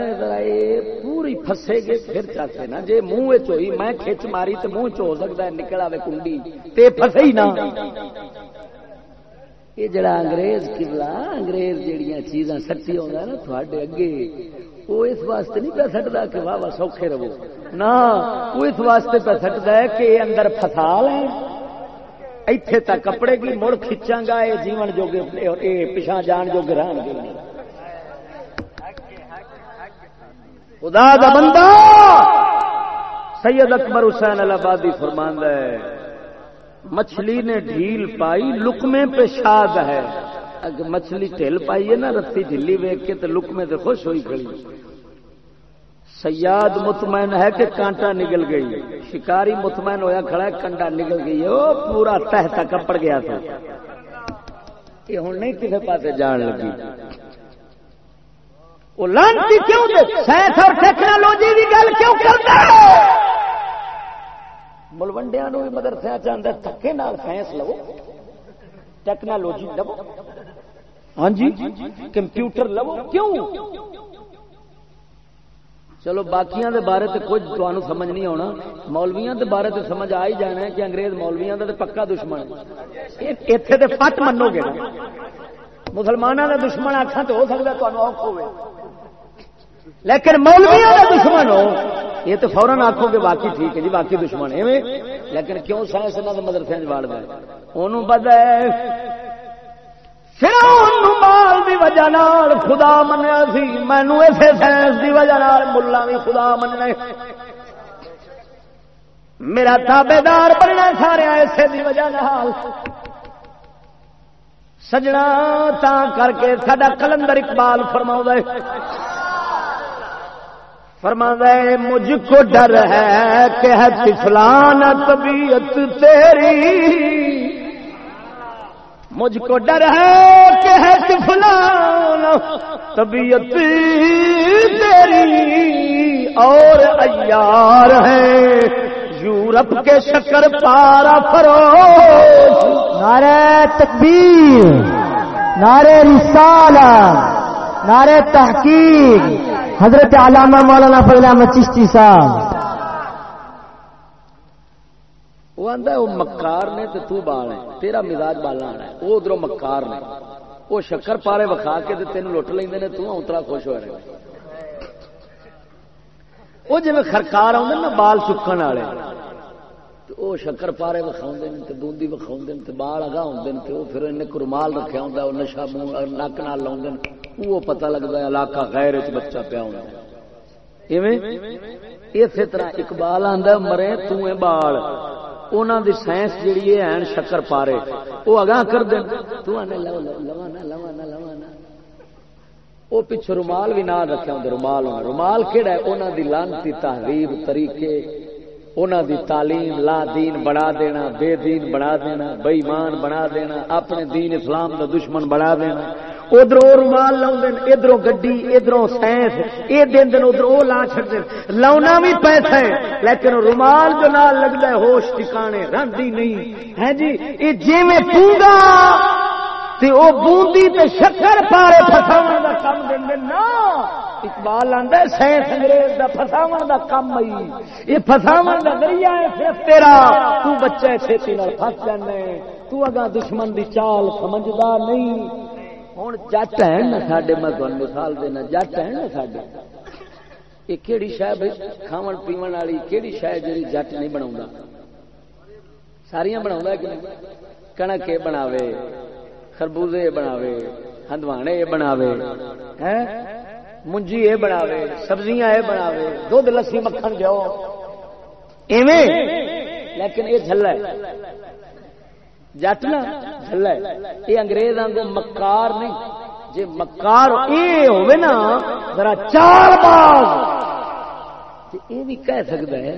پوری فسے گے، پھر چاہتے نا جی منہ چوئی میں کھچ ماری تو منہ چ ہو سکتا ہے، نکل آئے کنڈی۔ تے فسے ہی نہ۔ یہ جڑا انگریز کبلا انگریز جہیا چیزاں سٹی آ نا تھوڑے اگے، وہ اس واسطے نہیں پہ سکتا کہ واہ واہ سوکھے رہو۔ نہ، وہ اس واسطے پہ سکتا ہے کہ یہ اندر فسال ہے ایتھے تک کپڑے کی مڑ کھچاں گا، یہ جیون جو پچھا جان جو گران گے۔ خدا دا بندہ! سید اکبر حسین الہبادی فرماند ہے مچھلی نے ڈھیل پائی لکمے پہ شاد ہے۔ اگر مچھلی ٹھل پائی ہے نا رتی ڈھیلی ویک کے تو لکمے تو خوش ہوئی کھڑی۔ سیاد مطمئن ہے کہ کانٹا نکل گئی۔ شکاری مطمئن ہویا کھڑا ہے، کنڈا نکل گئی۔ وہ پورا تہ تک کپڑ گیا تھا۔ یہ ہوں نہیں کسی پاس جان لگی۔ وہ لانتی کیوں سائنس اور ٹیکنالوجی کی گل کیوں کرتا ہے؟ ملوڈیا بھی مدرسے چاہتا تھکے نال سائنس لو، ٹیکنالوجی لو ہاں جی کمپیوٹر لو، کیوں؟ چلو، باقیاں دے بارے تے کچھ تمہیں سمجھ نہیں آنا مولویاں دے بارے تے سمجھ آ ہی جانا ہے کہ انگریز مولویاں دا تے پکا دشمن ہے۔ ایتھے تے فٹ منو گے مسلمانوں دا دشمن آخا تو ہو سکتا تمہیں اوکھ ہوئے لیکن مولویاں دا دشمن ہو۔ یہ تو فوراً آخو گے باقی ٹھیک ہے جی باقی دشمن ہے لیکن کیوں سائنس انہوں مدرسے واڑ دے انہوں پتا ہے۔ مال دی وجہ نال خدا منیا سی مینو اسے سائنس دی وجہ نال ملا بھی خدا مننے۔ میرا تابے دار بننا سارے اسے دی وجہ نال۔ سجنا تا کر کے سڈا کلندر اقبال فرما فرما مجھ کو ڈر ہے کہ ہے تفلان طبیعت تیری۔ مجھ کو ڈر ہے کہ ہے فلان طبیعت تیری۔ اور ایار ہے یورپ کے شکر پارا فرو نعرہ تکبیر، نعرہ رسالہ، نعرہ تحقیق۔ حضرت علامہ مولانا فضلہ چشتی صاحب۔ وہ آتا وہ مکار نے تو تو بال ہے تیرا مزاج بالا آنا ہے، وہ ادھر مکار نے۔ وہ شکر پارے وکھا کے تین لٹ لیں نے، تو اتنا خوش ہو رہے وہ جی خرکار آدھے نا، بال چکن والے۔ وہ شکر پارے وکھاؤ تو بوندی وکھاؤ تو بال اگاں ہوں وہ پھر ان رومال رکھا ہوں وہ نشا نک نال لاؤ وہ پتہ لگتا ہے علاقہ غیر بچہ پیا ہونا اسی طرح اقبال آدھا مرے توں بال انہوں دی سائنس جیڑی ہے شکر پارے وہ اگاں کر دیں تو آنے لو لوانا لوانا لوانا وہ پچھو رومال بھی نہ رکھا ہوں رومال ہونا رومال کہڑا ہے؟ انہوں دی لانتی تحریر طریقے۔ انہوں دی تعلیم لا دین بنا دینا، بے دین بنا دینا بے بنا دینا، اپنے دین اسلام دا دشمن بنا دینا۔ ادھر رومال لاؤ ادھر گڈی، ادھر سائنس یہ دن دن ادھر وہ لا چڑ لاؤنا بھی پیسہ ہے، لیکن رومال جو نال لگتا ہے، ہوش ٹکانے رنگی نہیں۔ ہے جی یہ جی میں پونگا وہ بوندی تے شکر پارے فساو کا کم دیں نا۔ اقبال آتا سائنس انگریز کا فساو کا کم آئی یہ فساو کا ذریعہ ہے، صرف تیرا۔ تو بچے چھتی پس جانے تو اگا دشمن دی چال سمجھدار نہیں۔ ہوں جٹ ہے نا سڈے میں تمہیں مثال دینا جٹ ہے نا سڈے یہ کہڑی شہ بھائی کھاو پیو والی کہڑی شہ جی جٹ نہیں بنا ساریا بنا کنک یہ بناوے، خربوزے بناوے، ہندوانے یہ بناوے۔ منجی یہ بناوے سبزیاں یہ بناوے دھد لسی مکھن جو ایویں لیکن یہ جلا ہے جٹ نا جلا ہے یہ انگریزوں کو مکار نہیں جی مکار یہ ہوئے نا ذرا چار باز یہ بھی کہہ سکتا ہے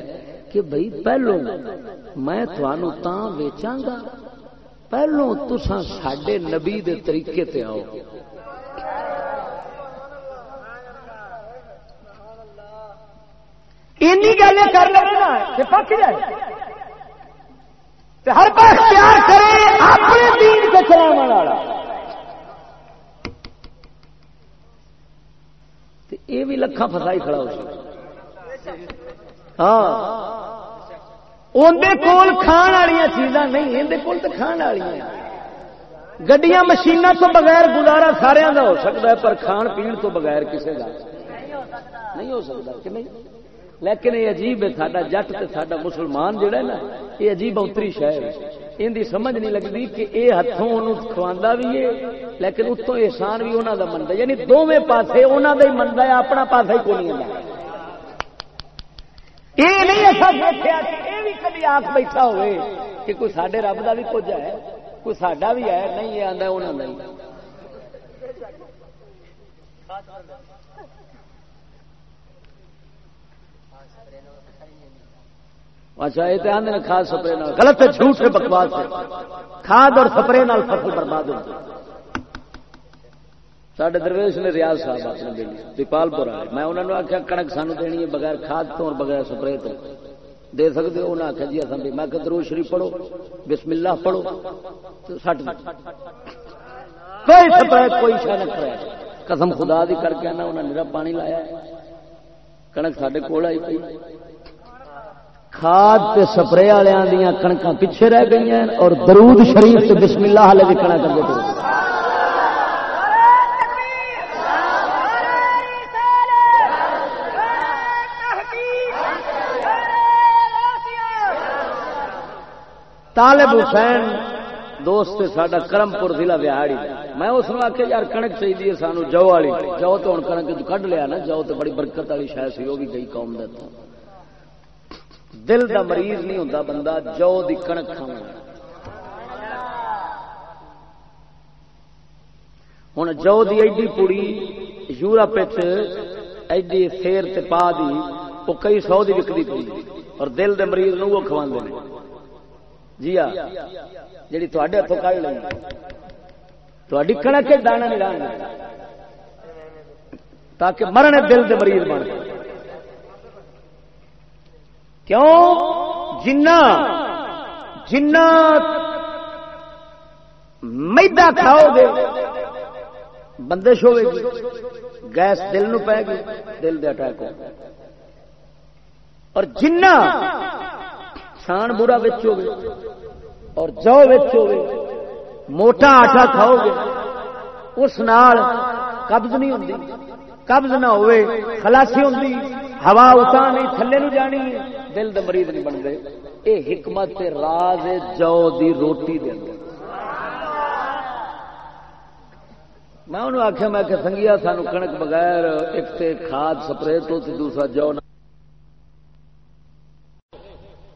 کہ بھائی پہلو میں تھانوں تا ویچاں گا پہلو تسا سڈے نبی دے طریقے تے آؤ گل کر لے پک جائے۔ ہر پاس پیار کرے اپنے دین کے چلانے والا۔ یہ بھی لکھا فسائی کھڑا ہو سکتا۔ ہاں۔ اندر کول کھان والی چیزاں نہیں اندر کول تو کھان والی گڈیاں مشینوں تو بغیر گزارا سارا کا ہو سکتا ہے، پر کھان پین تو بغیر کسی کا نہیں ہو سکتا، کہ نہیں؟ لیکن یہ عجیب ہے ساڈا جٹ تے ساڈا مسلمان جڑا ہے نا، یہ عجیب اتری شہر ان دی سمجھ نہیں لگتی کہ اے ہاتھوں کھوا بھی ہے، لیکن اتوں احسان بھی انہوں دا منتا یعنی دونوں پاسے انہوں دا ہی منتا ہے، اپنا پاسا ہی کو نہیں یہ نہیں ایسا دیکھا یہ بھی کبھی آخ بیٹھا ہوئے کہ کوئی سڈے رب کا بھی کچھ ہے، کوئی سڈا بھی ہے، نہیں، یہ آتا انہوں نے اچھا یہ تو آدھے کھاد سپرے غلط ہے جھوٹ ہے بکواس ہے۔ کھاد اور سپرے فصل برباد ہوتی سڈے درویش نے ریاض صاحب اپنے دلی دیپال پور میں انہوں نے آخیا کنک سانو دینی ہے بغیر کھاد تو اور بغیر سپرے تو۔ دے سکتے ہو؟ انہیں آخیا جی اصل میں کہ درو شریف پڑھو بسم اللہ پڑھو۔ تو سٹ کوئی سپرے کوئی شہ نہ قسم خدا دی کر کے آنا انہیں میرا پانی لایا کنک سڈے کول آئی پی کھاد تے سپرے والوں دیا کنکا پیچھے رہ گئی ہیں اور درود شریف تے بسم اللہ والے بھی کڑا کر دے طالب حسین دوست ساڈا کرمپور ضلع بہاڑی میں اس نے آخیا یار کنک چاہیے سانو، جو والی۔ جو تو ہوں کنک کھ لیا نا، جو تو بڑی برکت والی شاید سی، وہ بھی گئی قوم دے دل دا مریض نہیں ہوتا بندہ، جو دی کنک کھانا ہوں جو دی ایڈی پوڑی یورپ ایڈی سیر تے پا دی وہ کئی سو دی وکتی پی اور دل دے مریض نو وہ کھوا جی ہاں جی تے ہاتھوں کھ لیں تھی کنک دانا نہیں لانا تاکہ مرنے دل دے مریض بن کیوں؟ جنا جنا میدا کھاؤ گے بندش ہوے گی، گیس دل نو پے گی، دل دے اٹیک ہو اور جنا سان برا وچو گے اور جو وچو گے موٹا آٹا کھاؤ گے، اس نال قبض نہیں ہوتی قبض نہ ہوئے خلاسی ہوتی ہوا اتنا نہیں، تھلے نو جانی ہے۔ دل دے مریض نہیں بنتے۔ یہ حکمت تے راز جو دی روٹی دے اندر۔ میں انہوں آخیا میں کہ سنگیا، سانو کنک بغیر ایک تے کھاد سپرے تو تے دوسرا جو نہ۔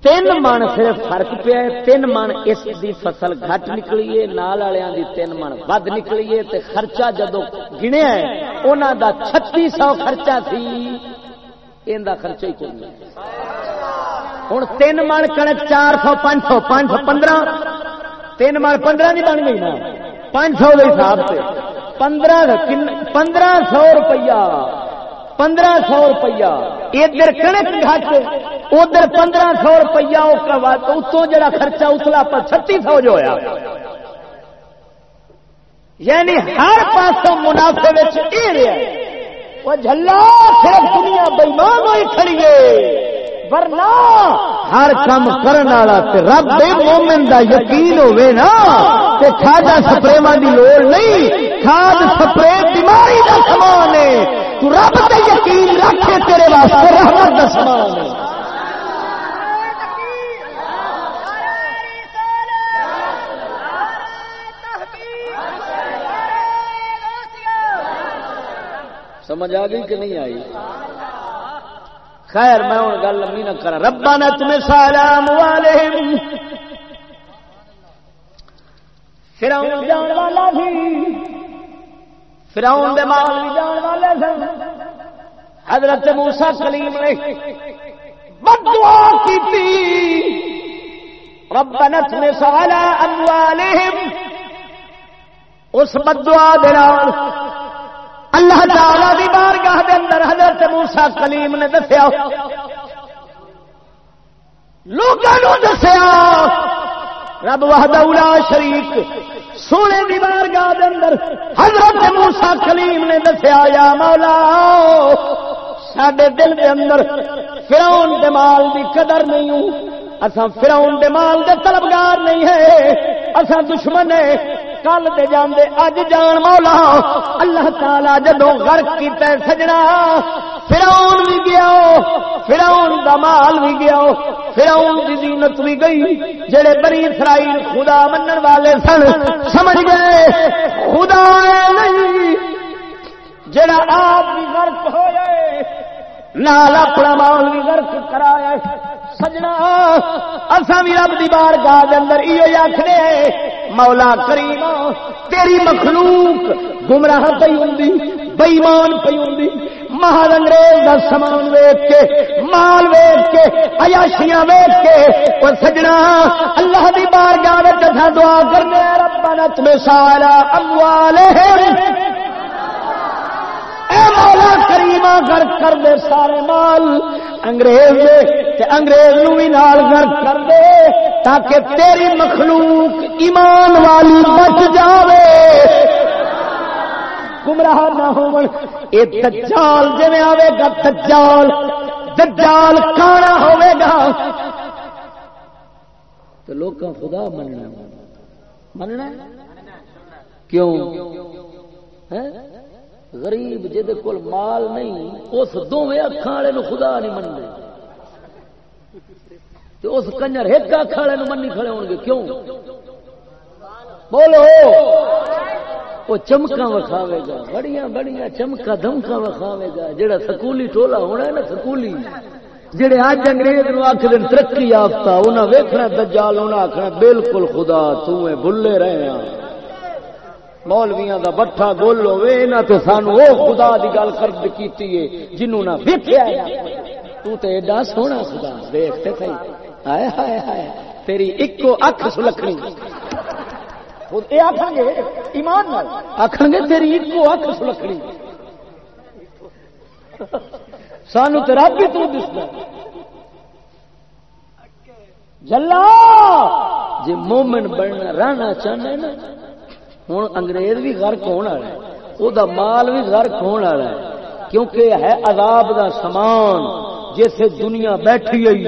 تین من صرف فرق پیا تین من اس دی فصل گھٹ نکلی ہے، نال والوں دی تین من ود نکلی ہے۔ تے خرچہ جدو گنیا انہوں دا چھتی سو خرچہ سی۔ ان خرچہ ہی کوئی نہیں ہوں تین من کنک چار سو پانچ سو پانچ سو پندرہ تین من پندرہ نہیں بن گئی نا پانچ سو کے حساب سے پندرہ پندرہ سو روپیہ پندرہ سو روپیہ ادھر کنک گھٹ ادھر پندرہ سو روپیہ اتوں جڑا خرچہ اتلا پر چھتی سو جو ہوا یعنی ہر پاس منافع وہ جھلا صرف دنیا بےمان ہوئی کھڑیے ورنہ ہر کام کرنے والا رب مومن دا یقین ہوے نا تے کھادا سپرے دی لوڑ نہیں، کھاد سپرے بیماری دا سامان ہے۔ تو رب تے یقین رکھے تیرے واسطے رحمت دا سامان ہے۔ سمجھ آ گئی کہ نہیں آئی؟ خیر، میں ہوں گل لمبی نہ کرا ربا نہ تمہیں سلام والے فراؤن جان والا بھی، فراؤن دے مال بھی جان والے سن۔ حضرت موسا کلیم نے بدعا کی ربنا تمہیں سوالا اموالہم اس بدعا دے اللہ تعالی دی بارگاہ دے اندر حضرت موسا کلیم نے دسیا۔ لوگوں دسیا، رب وحدہ اولا شریک۔ سونے دی بارگاہ دے اندر حضرت موسا کلیم نے دسیا، یا مولا سڈے دل دے اندر فراؤن دے مال دی قدر نہیں ہوں۔ اساں فراؤن دے مال دے طلبگار نہیں ہے اساں دشمن ہے کل دے جاندے، اج جان مولا، اللہ تعالی جدو غرق کیتا سجنا، فراؤن بھی گیا، فراؤن دا مال بھی گیا، فراؤن دی زینت بھی گئی، جڑے بری اسرائیل خدا منن والے سن، سمجھ گئے؟ خدا نہیں، جڑا آپ بھی غرق ہو گئے نال اپنا مال بھی غرق کرایا سجنا اصا بھی رب دی بار گاہ اندر یہ آخر مولا کریم، تیری مخلوق گمراہ پی ہوں بئیمان پی ہوں مہار انگریز کا سامان ویچ کے، مال ویچ کے ایاشیاں ویچ کے، اور سجنا، اللہ دی بار گاہ دعا کرنے ربنا تمہیں سارا اموال مولا کریما گرک کر دے سارے مال۔ انگریز دے انگریز نو بھی نال گرک کر دے تاکہ تیری مخلوق ایمان والی بچ جاوے۔ گمراہ نہ ہو دجال جی آئے گا، دجال۔ دجال کانا ہوے گا۔ تو لوگ خدا مننا مننا کیوں؟ غریب جہد کول مال نہیں، اس دونوں اکھان والے خدا نہیں منگے اس کنجر ایک اکھ والے منی کھڑے ہو گے کیوں؟ بولو۔ وہ چمکا وکھاوے گا، بڑیاں بڑیاں چمکا دمکا وکھاوے گا جہاں سکولی ٹولا ہونا ہے نا سکولی جہے اج انگریز نو آخ دن ترقی یافتہ انہیں ویکنا دجال انہیں آخنا بالکل خدا تمہیں بھلے رہے ہیں مولویاں دا بٹھا گول ہوے نہ تے سانو او خدا دی گل کرد کیتی ہے جنوں نہ ویکھیا تو تے ایڈا سونا خدا دیکھ تے صحیح ہائے ہائے ہائے، تیری اکو اکھ سلکھنی۔ خود اے آکھیں گے، ایمان نال۔ آکھیں گے، تیری اکو اکھ سلکھنی۔ سانو تے رب ہی تو دسدا جلا جی مومن بننا رہنا چاہنا ہے نا ہوں انگریز بھی غرق ہونے والا ہے وہ مال بھی غرق ہونے والا ہے کیونکہ ہے عذاب دا سامان جیسے دنیا بیٹھی ہوئی۔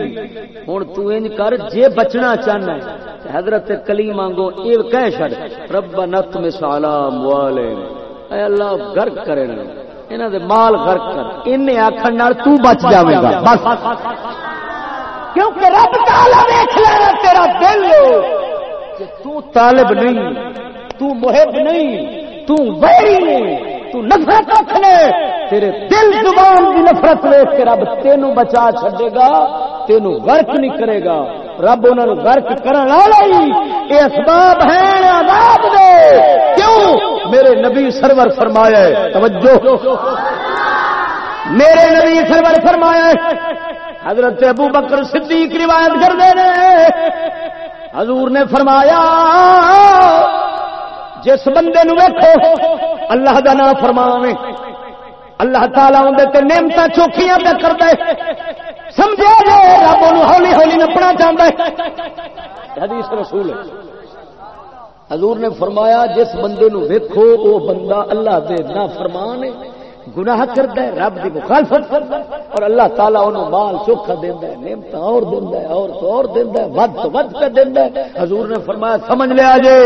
ہوں تج کر جے بچنا چاہنا ہے۔ حضرت کلی مانگو یہ کہہ چڑ رب نت مسالا موالے اے اللہ غرق کرے انہوں دے مال غرق کر۔ ان آخر تو بچ جائے گا۔ بس۔ کیونکہ رب تعالی دیکھ لینا تیرا دل۔ کہ تو طالب نہیں تو محب نہیں، تو ویری نہیں، تو نفرت رکھنے تیرے دل زبان کی نفرت ویچ کے رب تینوں بچا چھڈے گا، تینوں غرق نہیں کرے گا۔ رب انہوں غرق کرنے والا ہی۔ یہ اسباب ہیں عذاب دے۔ کیوں؟ میرے نبی سرور فرمایا ہے، توجہ۔ میرے نبی سرور فرمایا ہے، حضرت ابو بکر صدیق روایت کر دے حضور نے فرمایا جس بندے نو ویکو اللہ دا نام فرمان اللہ تعالیٰ اندر نعمت چوکھیاں پہ کر دے سمجھا جائے رب ہولی ہولی نپنا چاہتا ہے۔ حدیث رسول حضور نے فرمایا، جس بندے نو ویکھو وہ بندہ اللہ دے نہ فرمان ہے۔ گناہ کرتا ہے، رب کی مخالفت کرتا ہے، اور اللہ تعالیٰ انہوں مال چوکھا دینا ہے نعمت اور دینا ہے اور تو اور دینا ہے، ود تو ود پہ دینا ہے۔ حضور نے فرمایا، سمجھ لیا جے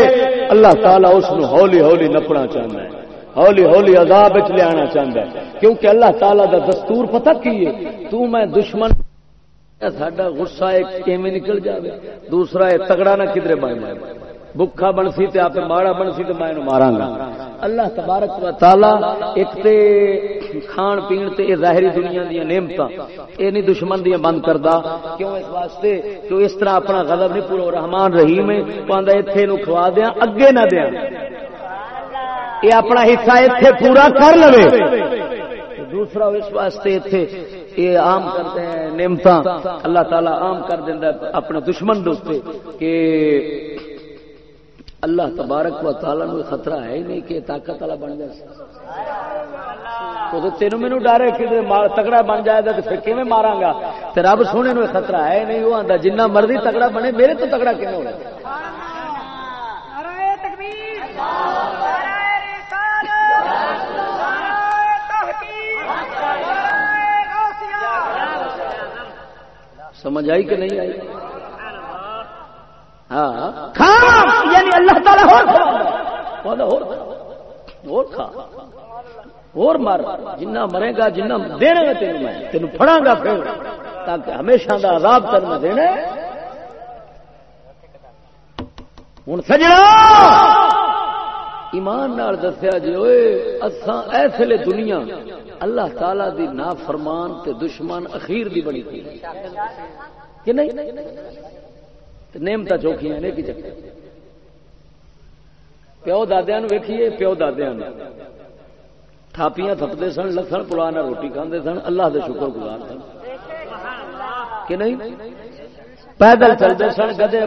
اللہ تعالیٰ اس نو ہولی ہولی نپنا چاہتا ہے، ہولی ہولی عذاب لیا چاہتا ہے۔ کیونکہ اللہ تعالیٰ دا دستور پتہ کی ہے؟ تو میں دشمن، ساڈا غصہ ایک نکل جائے دوسرا ہے تگڑا نہ کدھر بائے بکھا بنسی تے آپ ماڑا بنسی تو میں مارا گا۔ اللہ تبارک و تعالی ایک تے کھان پین تے اے ظاہری دنیا دیا نعمت یہ نہیں دشمن دیا بند کرتا کیوں اس واسطے؟ کہ اس طرح اپنا غضب نہیں، پورا رحمان رحیم ہے۔ پاندا ایتھے نو کھوا دیا، اگے نہ دیا۔ یہ اپنا حصہ ایتھے پورا کر لو دوسرا اس واسطے ایتھے یہ عام کرتے ہیں نعمت اللہ تعالی عام کر دینا اپنے دشمن دوستے کہ اللہ تبارک و تعالی نو خطرہ ہے ہی نہیں کہ طاقت والا بن جائے۔ تو تین مینو ڈر ہے کہ تگڑا بن جائے گا تو پھر مارا گا؟ رب سونے نو خطرہ ہے نہیں وہ آتا جنہ مرضی تگڑا بنے میرے تو تگڑا کیون ہونا؟ سمجھ آئی کہ نہیں آئی؟ ہاں یعنی اللہ تعالیٰ اور مر۔ جنہ مرے گا، جنہ دینا گا تین میں۔ تین پڑا گا پھر۔ تاکہ ہمیشہ دا عذاب تر میں دینا ہوں سجنا! ایمان نال دسیا جی ہوئے اساں ایسے دنیا۔ اللہ تعالی دی نا فرمان تے دشمن اخیر دی بنی تھی۔ کہ نہیں؟ نعمت چوکھیاں نے کی چکر؟ پیو دادیا ویکھیے، پیو دادیا تھاپیاں تھپتے سن لکھن پلانا روٹی کھانے سن، اللہ دے شکر گزار سن۔ کہ نہیں؟ پیدل چلتے سن گدے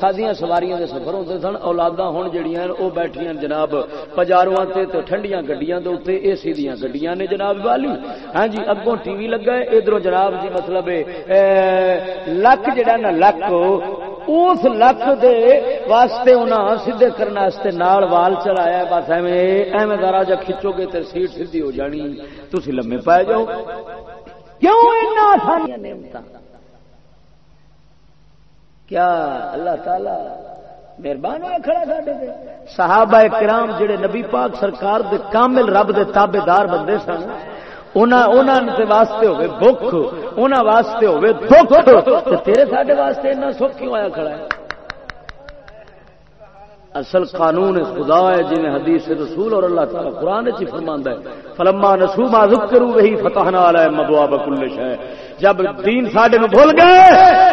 سادیاں سواریاں دے سفر ہوتے سن اولادا ہوں جہیا وہ بیٹھیا جناب پجارواں تے ٹھنڈیاں گڈیاں دے اے سی دیا گڈیاں نے جناب والی۔ ہاں جی اگوں ٹی وی لگا ہے ادھر جناب جی مطلب لک جڑا نا لک، اس لک دے واسطے انہاں سیدھے کرنے واسطے نال وال چلایا بس ایویں ایویں ذرا جا کھچو گے تے سیٹ سیدھی ہو جانی۔ تسی لمے پے جاؤ۔ کیوں اتنا آسانیاں نعمتاں؟ کیا اللہ تعالی مہربان ہوا کھڑا ساڈے تے؟ صحابہ کرام جڑے نبی پاک سرکار دے کامل رب دے تابعدار بندے سن واسطے ہوے بخ انہاں واسطے ہوے دکھ، تے تیرے ساڈے واسطے اتنا سکھ کیوں آیا کھڑا ہے؟ اصل قانون خدا ہے جی حدیث رسول اور اللہ تعالی قرآن چی فرماندا ہے۔ فلما نسو ما ذکروا به فتحنا علیہم ابواب کل شے۔ جب دین ساڈے میں بھول گئے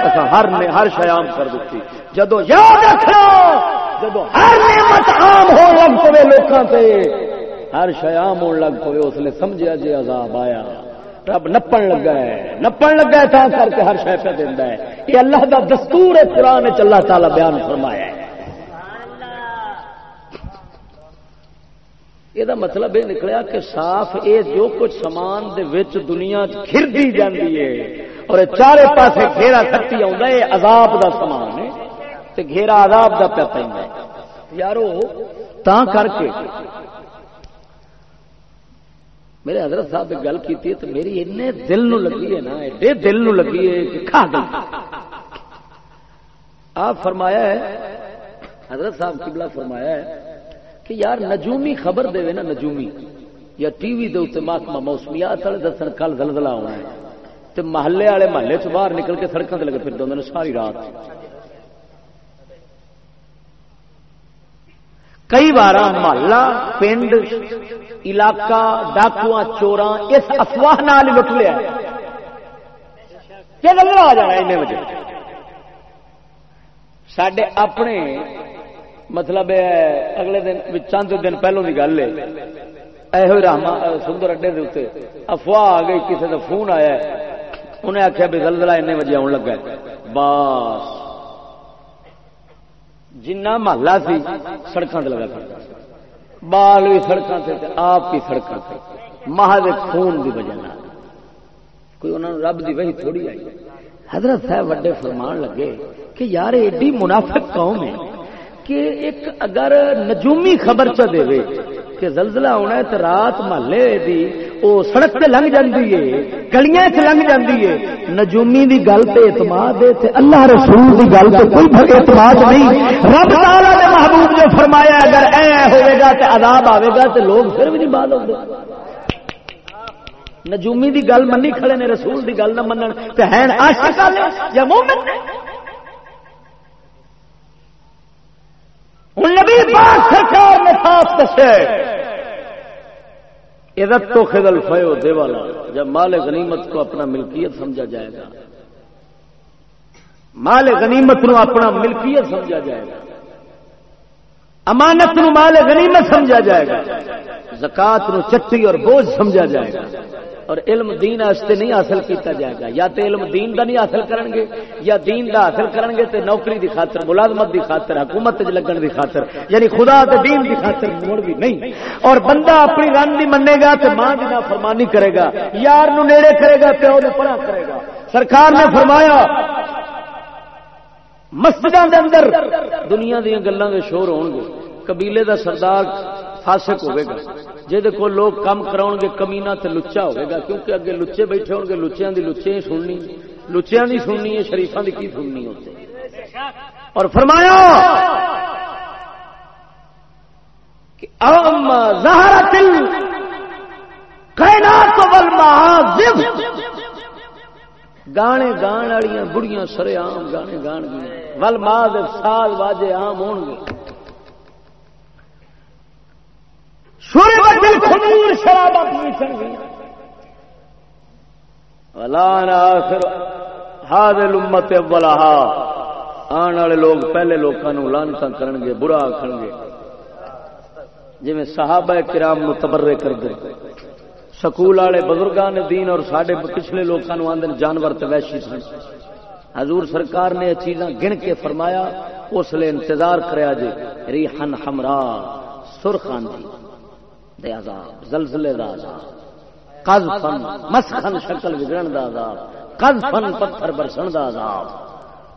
اسا ہر نے ہر شے عام کر دتی جدو یاد رکھو جدو ہر نعمت عام ہو لگ پے لوکاں تے، ہر شے عام ہون لگ پے اس نے سمجھیا جی عذاب آیا۔ رب نپن لگا ہے، نپن لگا ہے تا کر کے ہر شے پہ دیندا ہے۔ یہ اللہ دا دستور ہے، قرآن وچ اللہ تعالی بیان فرمایا ہے۔ یہ مطلب یہ نکلیا کہ صاف اے جو کچھ سامان دے وچ دنیا کھردی جاندی ہے اور چارے پاسے گھیرا کٹی آ عذاب دا سامان ہے تے گھیرا عذاب دا پیا پہ یارو تا کر کے میرے حضرت صاحب نے گل کی تو میری این دل نو لگی ہے نا ایڈے دل نو لگی ہے کہ کھا گئی آپ فرمایا ہے حضرت صاحب قبلہ فرمایا ہے کہ یار نجومی خبر دے نا نجومی، یا ٹی وی دے اتنے محکمہ موسمیات والے دسن کل زلزلہ ہونا ہے، تے محلے والے محلے چ باہر نکل کے سڑکوں سے لگے پھر دے ساری رات۔ کئی بار محلہ، پنڈ، علاقہ ڈاکو چوراں، اس افواہ نال لٹ لیا کہ آ جانا بجے سڈے اپنے مطلب اگلے دن چند دن پہلو کی گل ہے۔ یہ سندر اڈے کے اتنے افواہ آ گئی کسی کا فون آیا انہیں آخیا بھی زلزلہ این بجے آن لگا بس جنا محلہ سی سڑکوں سے لگا بال بھی سڑکوں سے آپ بھی سڑکوں سے ماہ خون کی وجہ کوئی انہوں نے رب کی وہی تھوڑی آئی۔ حضرت صاحب وڈے فرمان لگے کہ یار ایڈی منافق قوم ہے۔ کہ ایک اگر نجومی خبر چ دے کہ زلزلہ ہونا ہے تو رات محلے دی او سڑک تے لنگ جاندی ہے، گلیاں چ لنگ جاندی ہے۔ نجومی دی گل تے اعتماد ہے تے اللہ رسول دی گل تے کوئی بھر اعتماد نہیں۔ رب تعالی نے محبوب جو فرمایا اگر اے ہوے گا تے عذاب آوے گا تے لوگ پھر بھی نہیں بات ہوندے۔ نجومی دی گل منی کھڑے نے، رسول دی گل نہ منن۔ تے ہیں عاشق یا مومن نے ہوں نبی پاک سرکار نے صاف دسے۔ عزت تو خدل فیو دے والا، جب مال غنیمت کو اپنا ملکیت سمجھا جائے گا۔ مال غنیمت نو اپنا ملکیت سمجھا جائے گا۔ امانت نو مال غنیمت سمجھا جائے گا۔ زکات نو چٹی اور بوجھ سمجھا جائے گا۔ اور علم دین آستے نہیں حاصل کیتا جائے گا. یا تو علم دین دا نہیں حاصل کرن گے یا دین دا حاصل کرن گے تے نوکری دی خاطر، ملازمت دی خاطر، حکومت لگن دی خاطر یعنی خدا تے دین دی خاطر موڑ بھی نہیں. اور بندہ اپنی رن دی منے گا تے ماں دی فرمانی کرے گا، یار نو نیڑے کرے گا، پیو نو پڑا کرے گا۔ سرکار نے فرمایا مسجد دے اندر دنیا دیا گلوں کے شور ہون گے قبیلے دا سردار فاسق ہوئے گا جہد کو لوگ کام کراؤ گے کمینا تے لچا ہوئے گا، کیونکہ اگے لچے بیٹھے ہو گے لچیاں دی لچے ہی سننی لچیاں دی سننی ہے شریفاں دی کی سننی ہوتے اور فرمایا کہ ام زہرت الکائنات والمعازف گانے گان والی بڑیاں سرے عام گانے گان گیا ول ماں سال واجے عام ہون گے۔ شراب حاضل امت ولہا آن والے لوگ پہلے لوگوں لانتا کرن گے برا آخر گے جی صحابہ کرام متبرے کر دے سکول والے بزرگان دین اور سڈے پچھلے لوگوں آدھے جانور تو ویشی سن۔ حضور سرکار نے یہ چیزاں گن کے فرمایا، اس لیے انتظار کریا جی ریحن ہمرا سرخان دے عذاب، زلزلے دا عذاب قذفن مسخن شکل بگڑن دا عذاب قذفن پتھر برسن دا عذاب۔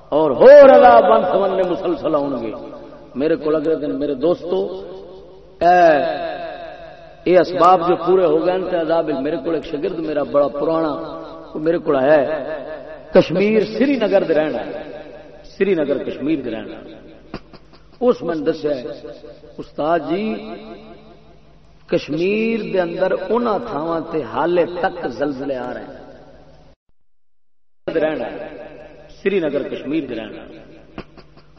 اور ہور عذاب بن سمن نے مسلسل ہون گے۔ میرے کو اگلے دن میرے دوستو، اے یہ اسباب جو پورے ہو گئے ہیں عذاب میرے کو ایک شگرد میرا بڑا پرانا، وہ میرے کو ہے۔ کشمیر سری نگر دے رہنا سری نگر کشمیر دے رہنا اس میں دسیا استاد جی کشمیر دے اندر ان تھاواں تے حالے تک زلزلے آ رہے ہیں۔ رہنا سری نگر کشمیر رہنا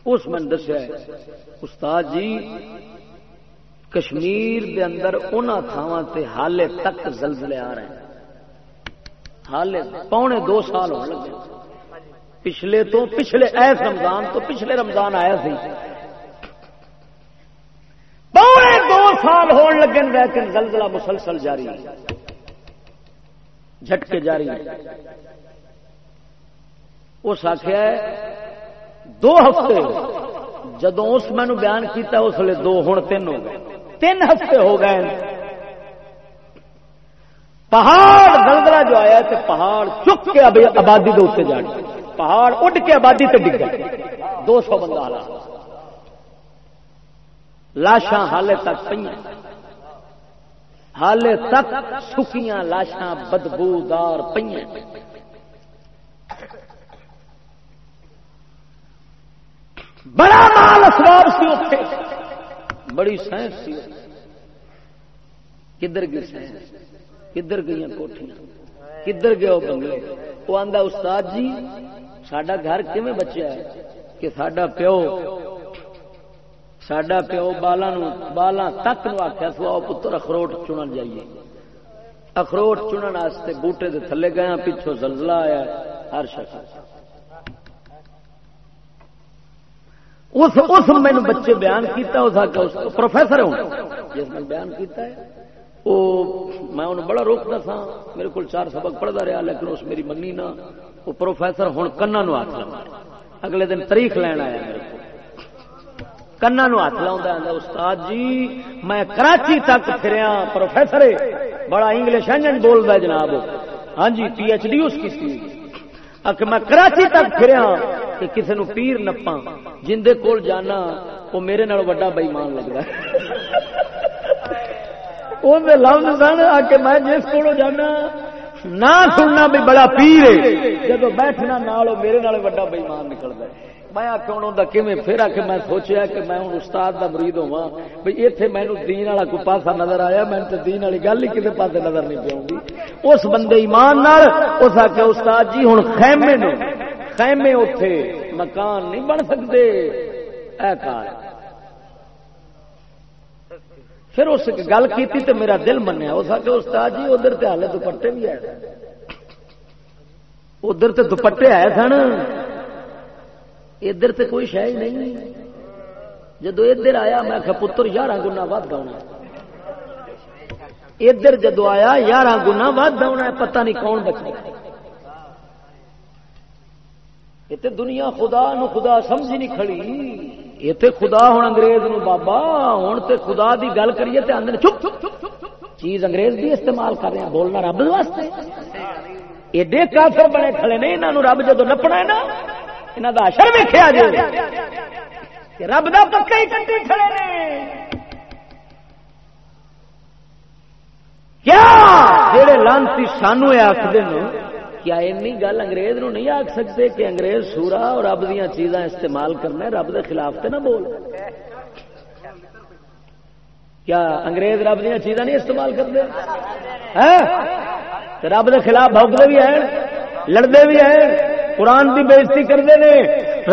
اس میں دسیا استاد جی کشمیر دے اندر ان تھاواں تے حالے تک زلزلے آ رہے ہیں۔ حالے پونے دو سال ہو لگے۔ پچھلے تو پچھلے ایس رمضان تو پچھلے رمضان آیا سی۔ پونے سال ہون لگے لیکن زلزلہ مسلسل جاری ہے۔ جھٹکے جاری اس آخیا دو ہفتے جدو اس مینو بیان کیتا اس لیے دو ہوں تین ہو گئے۔ تین ہفتے ہو گئے پہاڑ دلدلا جو آیا تو پہاڑ چک کے آبادی کے اتنے جا پہاڑ اڈ کے آبادی سے ڈگ گئے دو سو بندہ حالات لاشاں حالے تک پہ حالے تک سکیاں لاشاں بدبودار پہ بڑا مال اسباب سی اتنے بڑی سائنس سی کدھر گئی سائنس؟ کدھر گئی کوٹیاں کدھر گئے وہ بنگلے وہ آدھا استاد جی سڈا گھر کیون بچیا ہے؟ کہ سڈا پیو سڈا پیو بالا بالا تک نو آخیا سو آؤ پتر اخروٹ چنن جائیے اخروٹ چنن واسطے بوٹے دے تھلے گیا پیچھوں زلزلہ آیا ہر شخص اس اس میں بچے بیان کیتا اس پروفیسر ہوں جس نے بیان کیتا ہے وہ میں انہوں بڑا روکتا تھا میرے کو چار سبق پڑھتا رہا لیکن اس میری منی نہ وہ پروفیسر ہوں کنا نو ہاتھ لا اگلے دن تاریخ لین آیا میرے کو کنا نو ہاتھ لا استاد جی میں کراچی تک پھریا پروفیسر بڑا انگلش انجن بولتا جناب ہاں جی پی ایچ ڈی اس کی میں کراچی تک پھریا کہ کسی نو پیر نپا جن کول جانا وہ میرے نال وڈا بئیمان لگتا ہے لفظ سن آ کے میں جس کو جانا نہ سننا بھی بڑا پیر ہے. جب بیٹھنا نال میرے نال وا بےمان نکلتا ہے. میں آخر کیون پھر آ کے میں سوچیا کہ میں ہوں استاد کا مرید ہوا بھائی اتنے مینو دین والا کوئی پاسا نظر آیا میں تو دین والی گل ہی کسی پاس نظر نہیں پی گی اس بندے ایمان اس آخیا استاد جی ہوں خیمے نے خیمے اتے مکان نہیں بن سکتے اے کار۔ پھر اس گل کی تو میرا دل منیا۔ اس کے استاد جی ادھر تے ہالے دوپٹے بھی آئے۔ ادھر تے دوپٹے آئے سن۔ ادھر تے کوئی شہ نہیں۔ جدو ادھر آیا، میں پتر یارہ گنا ود گا ادھر جدو آیا یارہ گنا ود آنا پتہ نہیں کون بچنا یہ دنیا خدا نو خدا سمجھ نہیں کھڑی۔ یہ خدا ہوں انگریز نو بابا ہوں تے خدا دی گل کریے تے آدھے چپ چیز انگریز بھی استعمال کر رہے ہیں، بولنا رب واسطے۔ ایڈے کافر بنے کھڑے نے یہاں رب جدو نپنا ہے نا یہاں کا اشر ویکیا جائے رب دا پکا ہی کنٹی کھڑے نے۔ کیا؟ جڑے لانتی سانو آخر کیا اینی گل انگریز نو نہیں آخ سکتے کہ انگریز سورا اور رب دیا چیزاں استعمال کرنا رب دے خلاف تے نہ بول۔ کیا انگریز رب دیا چیزاں نہیں استعمال کرتے؟ رب دے خلاف بھوکتے بھی ہیں لڑتے بھی ہیں، قرآن کی بےزتی کرتے ہیں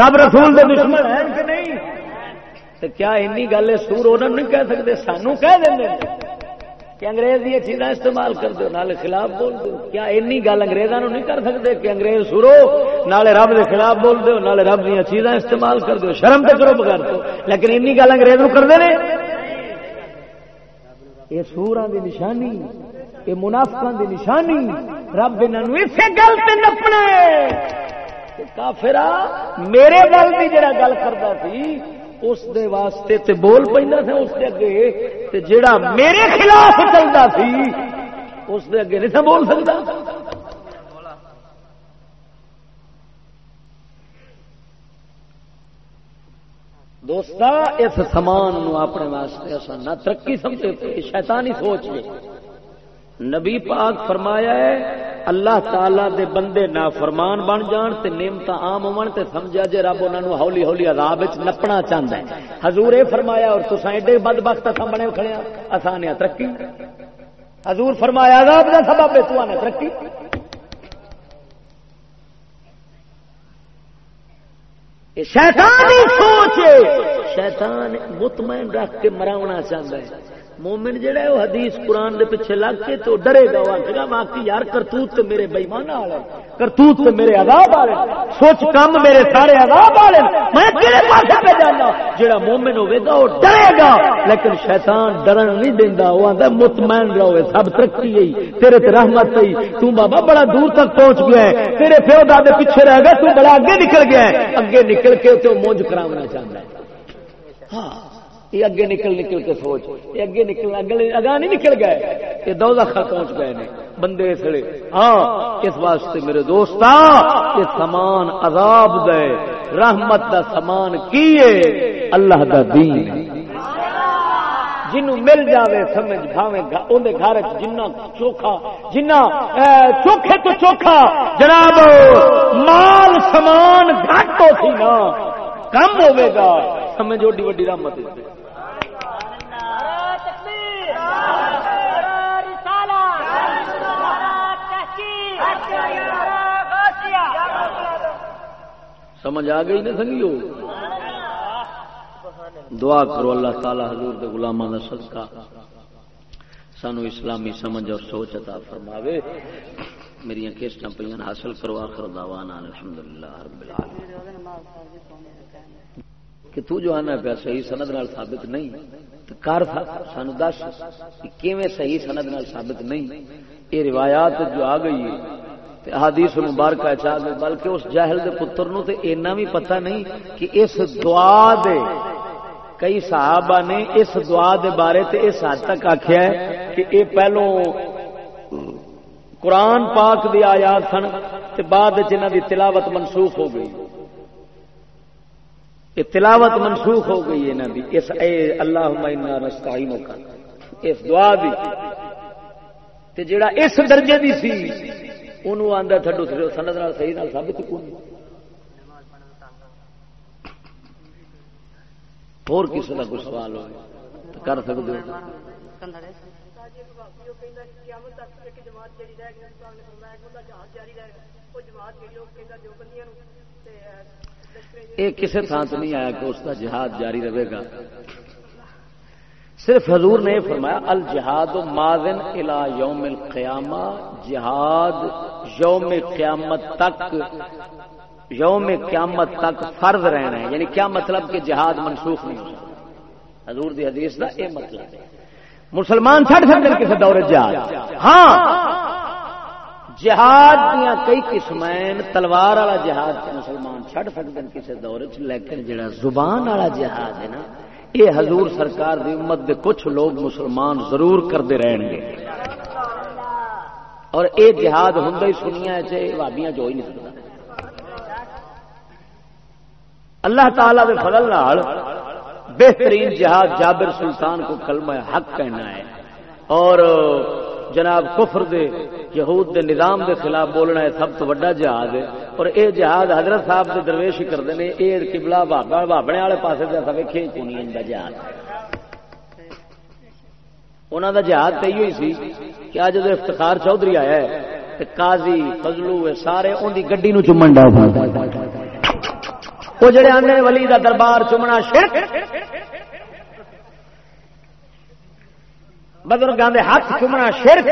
رب رسول دے دشمن ہیں کہ نہیں؟ کیا این گل سور انہوں نہیں کہہ سکتے؟ سانو کہہ دیں کہ انگریز یہ چیزاں استعمال کر دو نالے خلاف بول دو کیا اینی گل انگریزوں نہیں کر سکتے کہ انگریز سرو، نالے رب کے خلاف بول دو نالے رب دیا چیزاں استعمال کر دو شرم تو کرو بغیر دو لیکن اینی گل انگریز نو کرتے ہیں یہ سورا دی نشانی، یہ منافقہ دی نشانی، رب انہوں اسے گل سے نپنا کافرا میرے گل کی جڑا گل کرتا سی اس دے واسطے تے بول پہ تھا اس دے اگے، تے جیڑا میرے خلاف چلتا سی اس دے اگے نہیں تھا بول سکتا دوست اس سامان اپنے واسطے اصل نہ ترقی سمجھے، شیطانی سوچ لے نبی پاک فرمایا ہے، اللہ تعالی دے بندے نا فرمان بن جان تے نعمت عام ہون تے سمجھا جے رب انہاں نو ہولی ہولی عذاب وچ نپنا چاہندا ہے۔ حضور اے فرمایا اور تساں ایڈے بدبخت اساں بنے کھڑے ہاں، اساں نے ہاں ترقی۔ حضور فرمایا، عذاب دا سبب ہے تو نے ہاں ترقی۔ شیطان سوچ شیطان مطمئن رکھ کے مراونا چاہتا ہے۔ مومن جہا ہے، وہ حدیث قرآن دے پیچھے لگ کے تو ڈرے گا، وہ آخر واقعی یار، کرتوت تو میرے بےمان والے کرتوت تو میرے عذاب والے سوچ، کم میرے سارے عذاب والے میں کہڑے پاس پہ جانا؟ جہاں مومن ہوے گا، وہ ڈرے گا۔ لیکن شیطان ڈرن نہیں دینا وہ آتا مطمئن رہو، سب ترقی گئی تیرے تے رحمت گئی تو بابا بڑا دور تک پہنچ گیا ہے۔ تیرے پیو دادے پیچھے رہ گئے تو بڑا اگے نکل گیا ہے۔ اگے نکل کے تو مونج کراونا چاہتا ہے۔ ہاں۔ یہ اگے نکل نکل کے سوچ، یہ اگے نکل اگا نہیں نکل گئے، یہ دو پہنچ گئے نے۔ بندے سڑے ہاں اس واسطے میرے دوست یہ سامان عذاب دے، رحمت دا سامان کیے اللہ دا دین جنوں مل جاوے، سمجھ بھاوے اندر گھر جنہ چوکھا جنہ چوکھے تو چوکھا، جناب، مال سامان گھٹ ہو سی نا، کم ہوے گا۔ سمجھ وڈی وڈی رحمت سمجھ آ گئی نا سنگیو؟ دعا کرو اللہ تعالی حضور دے غلاماں دا صدقہ سانو اسلامی سمجھ اور سوچ عطا فرماوے۔ میری کیسٹاں پیاں حاصل کرو، آخر دعوانا الحمدللہ رب العالمین۔ کہ تو جو آنا پیا صحیح سند نال ثابت نہیں، تو کر سانو دس کیویں صحیح سند نال ثابت نہیں۔ یہ روایات جو آ گئی ہے حدیث مبارک چاہ بلکہ اس جاہل دے پتر نو تے اینا بھی پتہ نہیں کہ اس دعا دے کئی صحابہ نے اس دعا دے بارے تے اس حد تک آخیا ہے کہ اے پہلو قرآن پاک دی آیات سن تے بعد انہاں دی تلاوت منسوخ ہو گئی۔ یہ تلاوت منسوخ ہو گئی ہے دی۔ اس اے اللہ رستہ اس دعا دی۔ تے جڑا اس درجے دی سی انہوں آندا تھڈو سند نال صحیح نال ثابت کون اور کسی کا کوئی سوال ہو کر سکتے ہو یہ کسی تھان سے نہیں آیا کہ اس کا جہاد جاری رہے گا صرف حضور نے فرمایا، الجہاد ماضن الا یوم القیامہ، جہاد یوم قیامت تک، یوم قیامت تک فرض رہنا ہے۔ یعنی کیا مطلب کہ جہاد منسوخ نہیں ہو سکتا؟ حضور دی حدیث کا یہ مطلب ہے۔ مسلمان چھڑ سکتے کسی دور جہاد۔ ہاں جہاد دیا کئی قسم تلوار والا جہاد مسلمان چھڑ سکتے ہیں کسی دور چ لیکن جڑا زبان والا جہاد ہے نا یہ حضور سرکار دی امت دے کچھ لوگ مسلمان ضرور کرتے رہن گے۔ اور اے جہاد ہوں ہی سنیا بھابیاں جو ہی نہیں سکتا اللہ تعالی دے فضل نال بہترین جہاد جابر سلطان کو کلمہ حق کہنا ہے۔ اور جناب کفر دے یہود دے نظام دے خلاف بولنا ہے سب تو بڑا جہاد ہے۔ اور اے جہاد حضرت صاحب دے درویش ہی کرتے ہیں یہ کبلا بابا، بابنے والے پاس ویکے کون ان کا جہاد۔ انہوں کا جہاد تو یہ سی کہ آج جب افتخار چودھری آیا ہے قاضی، فضلو سارے ان کی گڈی چومن ڈا وہ جڑے آنے ولی دا دربار چومنا شرک بزرگوں کے ہاتھ چومنا شرک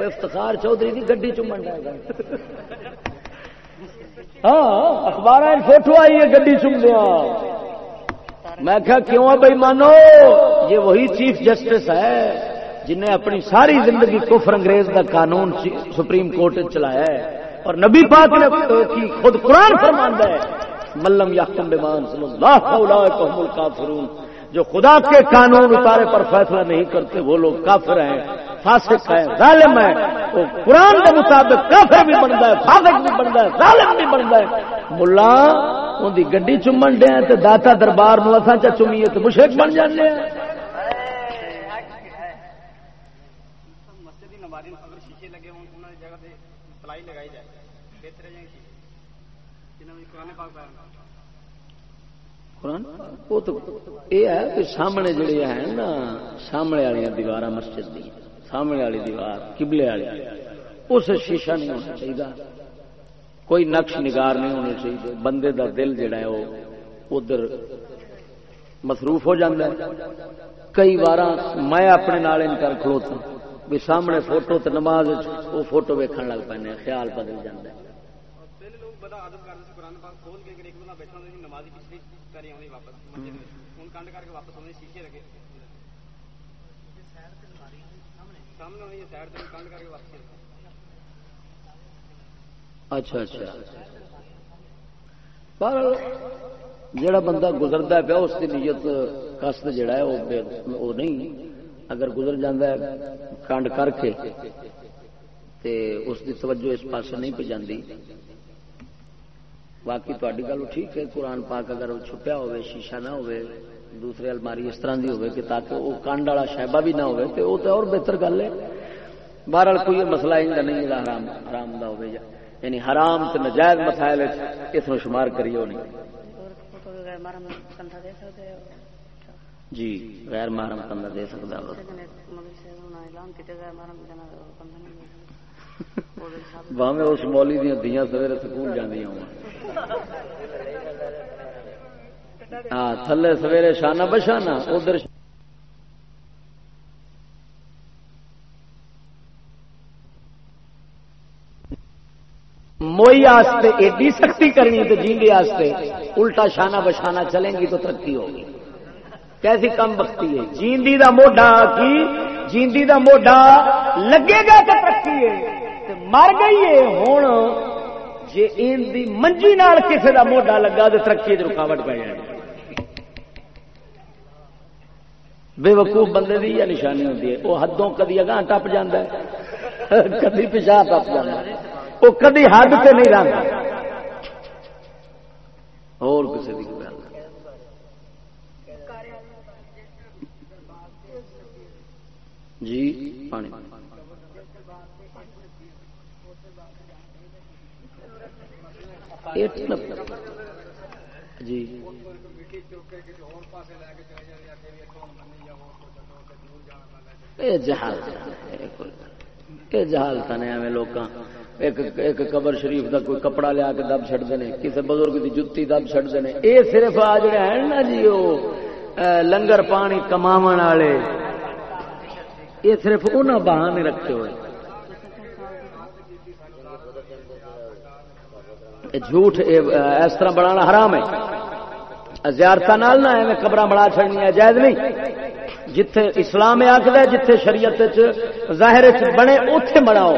افتخار چودھری کی گڈی چومن ڈا ہاں اخبار فوٹو آئی ہے گڈی چوم دیا میں کہا، کیوں بھائی مانو یہ وہی چیف جسٹس ہے جنہیں اپنی ساری زندگی کفر انگریز کا قانون سپریم کورٹ چلایا ہے۔ اور نبی پاک نے خود قرآن فرماندہ ہے، ملم یا بمان صلی اللہ جو خدا کے قانون اتارے پر فیصلہ نہیں کرتے، وہ لوگ کافر ہیں۔ فاسق ہے، ظالم ہے۔ وہ قرآن کے مطابق کافر بھی بنتا ہے، فاسق بھی بنتا ہے، ظالم بھی بنتا ہے۔ ملا، ان کی گڈی چومن دیا تو داتا دربار نو اصا چا چومیے تو مشرق بن جانے ہیں۔ وہ تو یہ ہے کہ سامنے جڑے ہیں نا، سامنے والی دیوار مسجد دی۔ سامنے والی دیوار کبلے والی۔ اس شیشہ نہیں ہونا چاہیے۔ کوئی نقش نگار نہیں ہونا چاہیے۔ بندے دا دل جڑا ہے، وہ ادھر مصروف ہو جاتا ہے۔ کئی بار میں اپنے نال انکار کھلوتا بھی سامنے فوٹو تو نماز وہ فوٹو ویکن لگ پے خیال بدل جاتا ہے۔ اچھا اچھا۔ پر جڑا بندہ گزرتا پیا، اس کی نیت کست جڑا ہے وہ نہیں۔ اگر گزر جانا ہے کانڈ کر کے، تے اس کی توجہ اس پاس نہیں پہ جاندی۔ باقی تاری گل ٹھیک ہے، قرآن پاک اگر چھپیا ہوئے شیشہ نہ ہوئے دوسرے الماری اس طرح کی ہوئے کہ تاکہ وہ کانڈ والا شہبہ بھی نہ ہوئے تو وہ تو اور بہتر گل ہے۔ بہرحال کوئی مسئلہ ان نہیں حرام حرام دا ہوئے جا یعنی حرام تو نجائز مسائل اس میں شمار کریے نہیں۔ جی غیر محرم کندھا دے سکتا باہیں اس مولی دیا دیا سویرے سکول جانا ہوں۔ ہاں تھلے سویرے شانہ بشانہ، ادھر موئی آستے، ایڈی سختی کرنی تو جیندے آستے، الٹا شانہ بشانہ چلیں گی تو ترقی ہوگی۔ کیسی کم بختی ہے؟ جیندی دا موڈا کی؟ جیندی دا موڈا لگے گا تو ترقی ہے۔ مر گئی ہے ہوں جی ان دی منجی نال کسی دا موڈا لگا تو ترقی رکاوٹ پی جائے۔ بے وقوف بندے دی یا نشانی ہوتی ہے۔ وہ حدوں کدی اگاں ٹپ جاتا ہے، کدی پچھا ٹپ جاتا ہے۔ وہ کدی حد سے نہیں رہتا اور کسی کی گل جی پانی۔ جی۔ یہ جہال یہ جہال تھا نہیں لوگ ایک ایک قبر شریف کا کوئی کپڑا لیا کے دب چڑتے ہیں کسی بزرگ کی جتی دب چڑتے ہیں یہ صرف آ جڑے ہیں نا جی وہ لنگر پانی کما والے یہ صرف انہیں بہانے رکھے ہوئے۔ جھوٹ اس طرح بنا حرام ہے۔ زیارت نال نہ ایویں قبر بڑا چڑنی جائز نہیں۔ جتھے اسلام آخر جتھے شریعت ظاہر بنے اتے بناؤ۔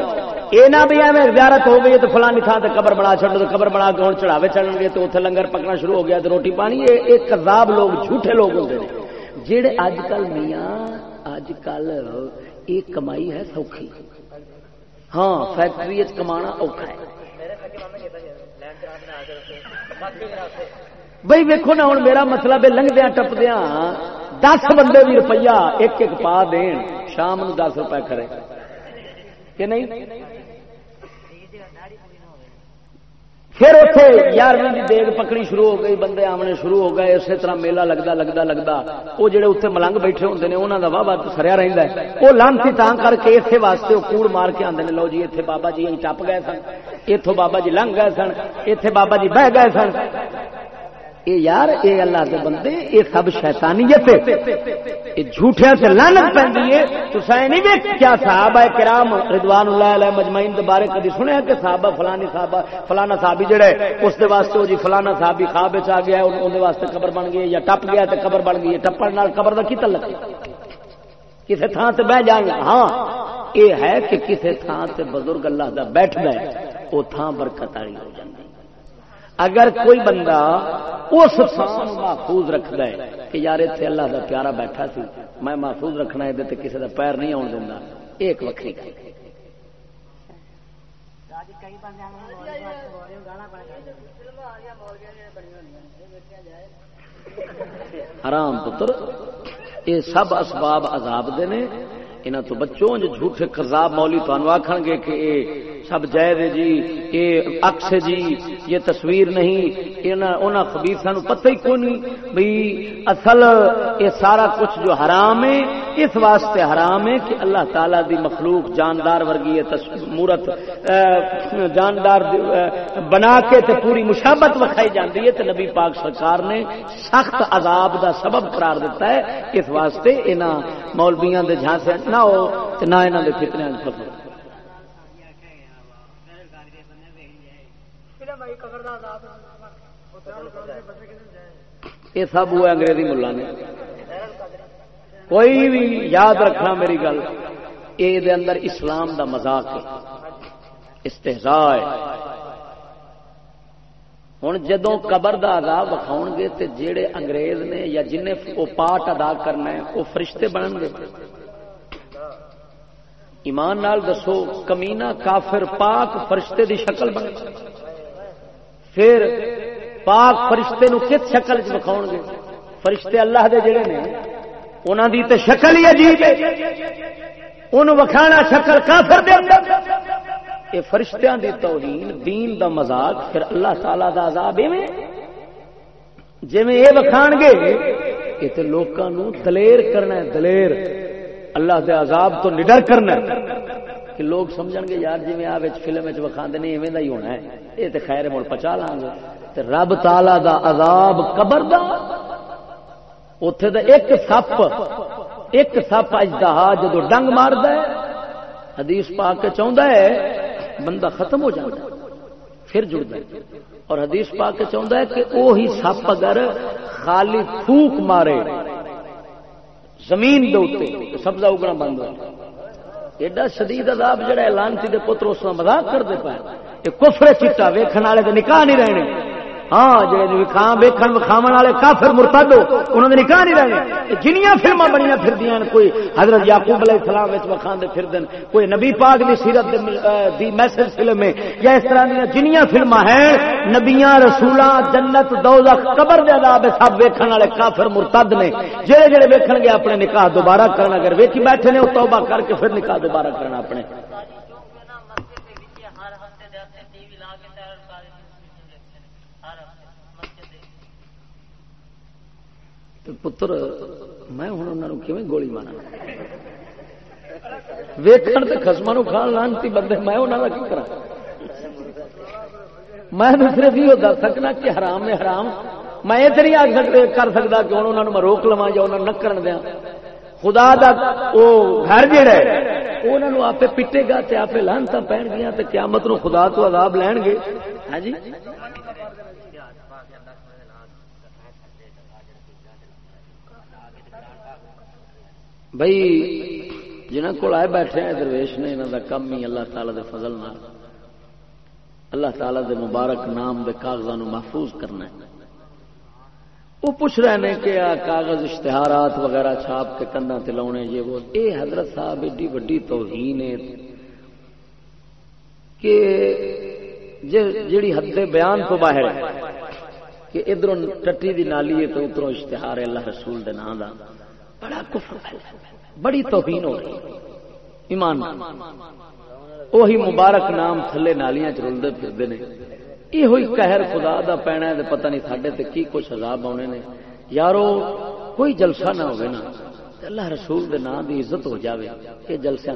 یہ نہ بھی ایویں زیارت ہو گئی تو فلانی تھان سے قبر بنا چڑھ تو قبر بنا کے ہوں چڑھاوے چڑھن گے تو اتنے لنگر پکنا شروع ہو گیا تو روٹی پانی۔ یہ کذاب لوگ، جھوٹے لوگ ہوتے ہیں جہے اج کل میاں اج کل یہ کمائی ہے سوکھی۔ ہاں فیکٹری کما اوکھا ہے۔ بھائی ویکو نا ہوں میرا مطلب ہے لنگدیا ٹپدیا دس بندے بھی روپیہ ایک ایک پا دین، شام نو دس روپے کرے کہ نہیں؟ پھر اتنے یارویں کی دیگ پکڑی شروع ہو گئی، بندے آمنے شروع ہو گئے، اسی طرح میلا لگتا لگتا لگتا وہ جڑے اتنے ملنگ بیٹھے ہوتے ہیں انہوں کا واہ واہ سریا رہتا ہے۔ وہ لانسی تاں کر کے اتنے واسطے وہ کوڑ مار کے آتے ہیں لو جی اتنے بابا جی ٹپ گئے سن اتوں بابا جی لنگ گئے سن اتنے بابا جی بہ گئے سن۔ اے یار، اے اللہ دے بندے، اے سب شیطانیت اے جھوٹیاں سے لعنت پیندی ہے۔ تو سائے نہیں ویکھ کیا صحابہ کرام رضوان اللہ علیہ مجمعین دے بارے کدی سنیا کہ صحابہ فلانی صحابہ، فلانا صحابی جڑا ہے، اس دے واسطے او جی فلانا صحابی خواب وچ آ گیا ہے، اون دے واسطے قبر بن گئی یا ٹپ گیا تے قبر بن گئی ہے۔ ٹپن نال قبر دا کی تعلق کسے تھان تے بیٹھ جائیں ہاں اے ہے کہ کسے تھان تے بزرگ اللہ دا بیٹھدا ہے، او تھان برکت والی ہو جاندی۔ اگر کوئی بندہ اس تھان محفوظ رکھتا ہے کہ یار اتنے اللہ کا پیارا بیٹھا سی، میں محفوظ رکھنا یہ کسی کا پیر نہیں آن دینا ایک وکری حرام پتر، یہ سب اسباب عذاب دے نے۔ انہوں تو بچوں جو جھوٹے قذاب مولی تو آخ گے کہ اے سب جائز جی یہ اکس جی یہ تصویر نہیں انہوں خبیر سانو پتہ ہی کون نہیں؟ بھائی اصل یہ سارا کچھ جو حرام ہے، اس واسطے حرام ہے کہ اللہ تعالی دی مخلوق جاندار ورگی مورت جاندار بنا کے تے پوری مشابت وکھائی جاتی ہے تے نبی پاک سرکار نے سخت عذاب دا سبب قرار دیتا ہے۔ اس واسطے انہاں مولویاں دے جھانسے نہ ہو تے نہ انہاں دے فتنے یہ سب ہوا انگریزی ملا نے۔ کوئی بھی یاد رکھنا میری گل یہ اندر اسلام دا مزاق ہے استحزا ہے۔ ہوں جدو قبر دا عذاب وکھاؤ گے تے جیڑے انگریز نے یا جن وہ پاٹ ادا کرنا ہے، وہ فرشتے بنن گے۔ ایمان نال دسو کمینا کافر پاک فرشتے دی شکل بن پھر پاک فرشتے نو کس شکل چ وکھاؤ گے؟ فرشتے اللہ دے جڑے نے انہوں دی تے شکل ہی عجیب ہے۔ انہوں وکھانا شکل کافر دے اے فرشتیاں دی توہین، دین دا مذاق، پھر اللہ تعالی دا عذاب ایویں۔ جویں اے وکھان گے کہ تے لوکاں نو دلیر کرنا ہے، دلیر۔ اللہ دے عذاب تو نڈر کرنا ہے کہ لوگ سمجھن گے، یار جی آ فلم وکھاندے نہیں، ایویں دا ہی ہونا ہے۔ یہ تے خیر مڑ پچا لیں گے۔ تے رب تعالی دا عذاب قبر دا۔ اتے دا ایک سپ ایک سپ اجدہا جدو ڈنگ مارد حدیث پا کے چاہتا ہے، بندہ ختم ہو جاتا پھر جڑتا ہے۔ اور حدیث پا کے چاہتا ہے کہ وہی سپ اگر خالی پھوک مارے زمین دے سبزہ اگنا بند ہو ایڈا شدید عذاب جڑا اعلان تھی پتر اس کا کر دے پائے۔ یہ کفر چٹا ویکھن والے تو نکاح نہیں رہنے۔ ہاں جی خان ویکن وکھاو والے کافر مرتد انہوں نے نکاح نہیں رہے جنیاں فلما بنیا پھر کوئی حضرت یعقوب علیہ السلام وکھا پھر دن کوئی نبی پاک دی سیرت دی میسج فلم ہے۔ یا اس طرح دیا جنیاں فلما ہیں۔ نبیاں، رسولاں، جنت، دوزخ، قبر دے عذاب سب ویکھن والے کافر مرتد نے۔ جڑے جڑے ویکھن گے، اپنے نکاح دوبارہ کرنا اگر ویکھی بیٹھے نے توبہ کر کے پھر نکاح دوبارہ کرنا اپنے۔ پتر میں ہوں انہوں کیون گولی مارا ویکن تو خسما نو کھان لانتی بندے میں انہوں کا کی کرا میں صرف یہ دس سکنا کہ حرام میں حرام میں یہ تو نہیں کر سکتا کہ ہوں انہوں میں روک لوا یا انہوں نہ کرن دیا خدا دا او گھر جڑا ہے انہوں آپ پٹے گا تے آپ لانتا پہن گیا تے قیامت نو خدا تو عذاب لین گے ہاں جی بھائی جنہ کو آئے بیٹھے ہیں، درویش نے انہوں کا کم ہی اللہ تعالی دے فضل نہ اللہ تعالی دے مبارک نام دے کاغذوں محفوظ کرنا ہے۔ وہ پوچھ رہے ہیں کہ کاغذ اشتہارات وغیرہ چھاپ کے کندھا لاؤنے یہ وہ۔ اے حضرت صاحب، ایڈی وڈی توہین ہے کہ جیڑی حد بیان تو باہر ہے کہ ادھر ٹٹی دی نالی ہے تو ادھر اشتہار ہے اللہ رسول دے نام دا۔ بڑا کفر بڑی توہین ہو رہی ایمان وہی مبارک نام تھلے نالیاں چ رلتے پھرتے ہیں یہ ہوئی قہر خدا دا پینا ہے پتہ نہیں ساڈے تے کی کچھ عذاب آنے نے۔ یارو، کوئی جلسہ نہ ہوئے نا اللہ رسول دے نام دی عزت ہو جاوے۔ یہ جلسے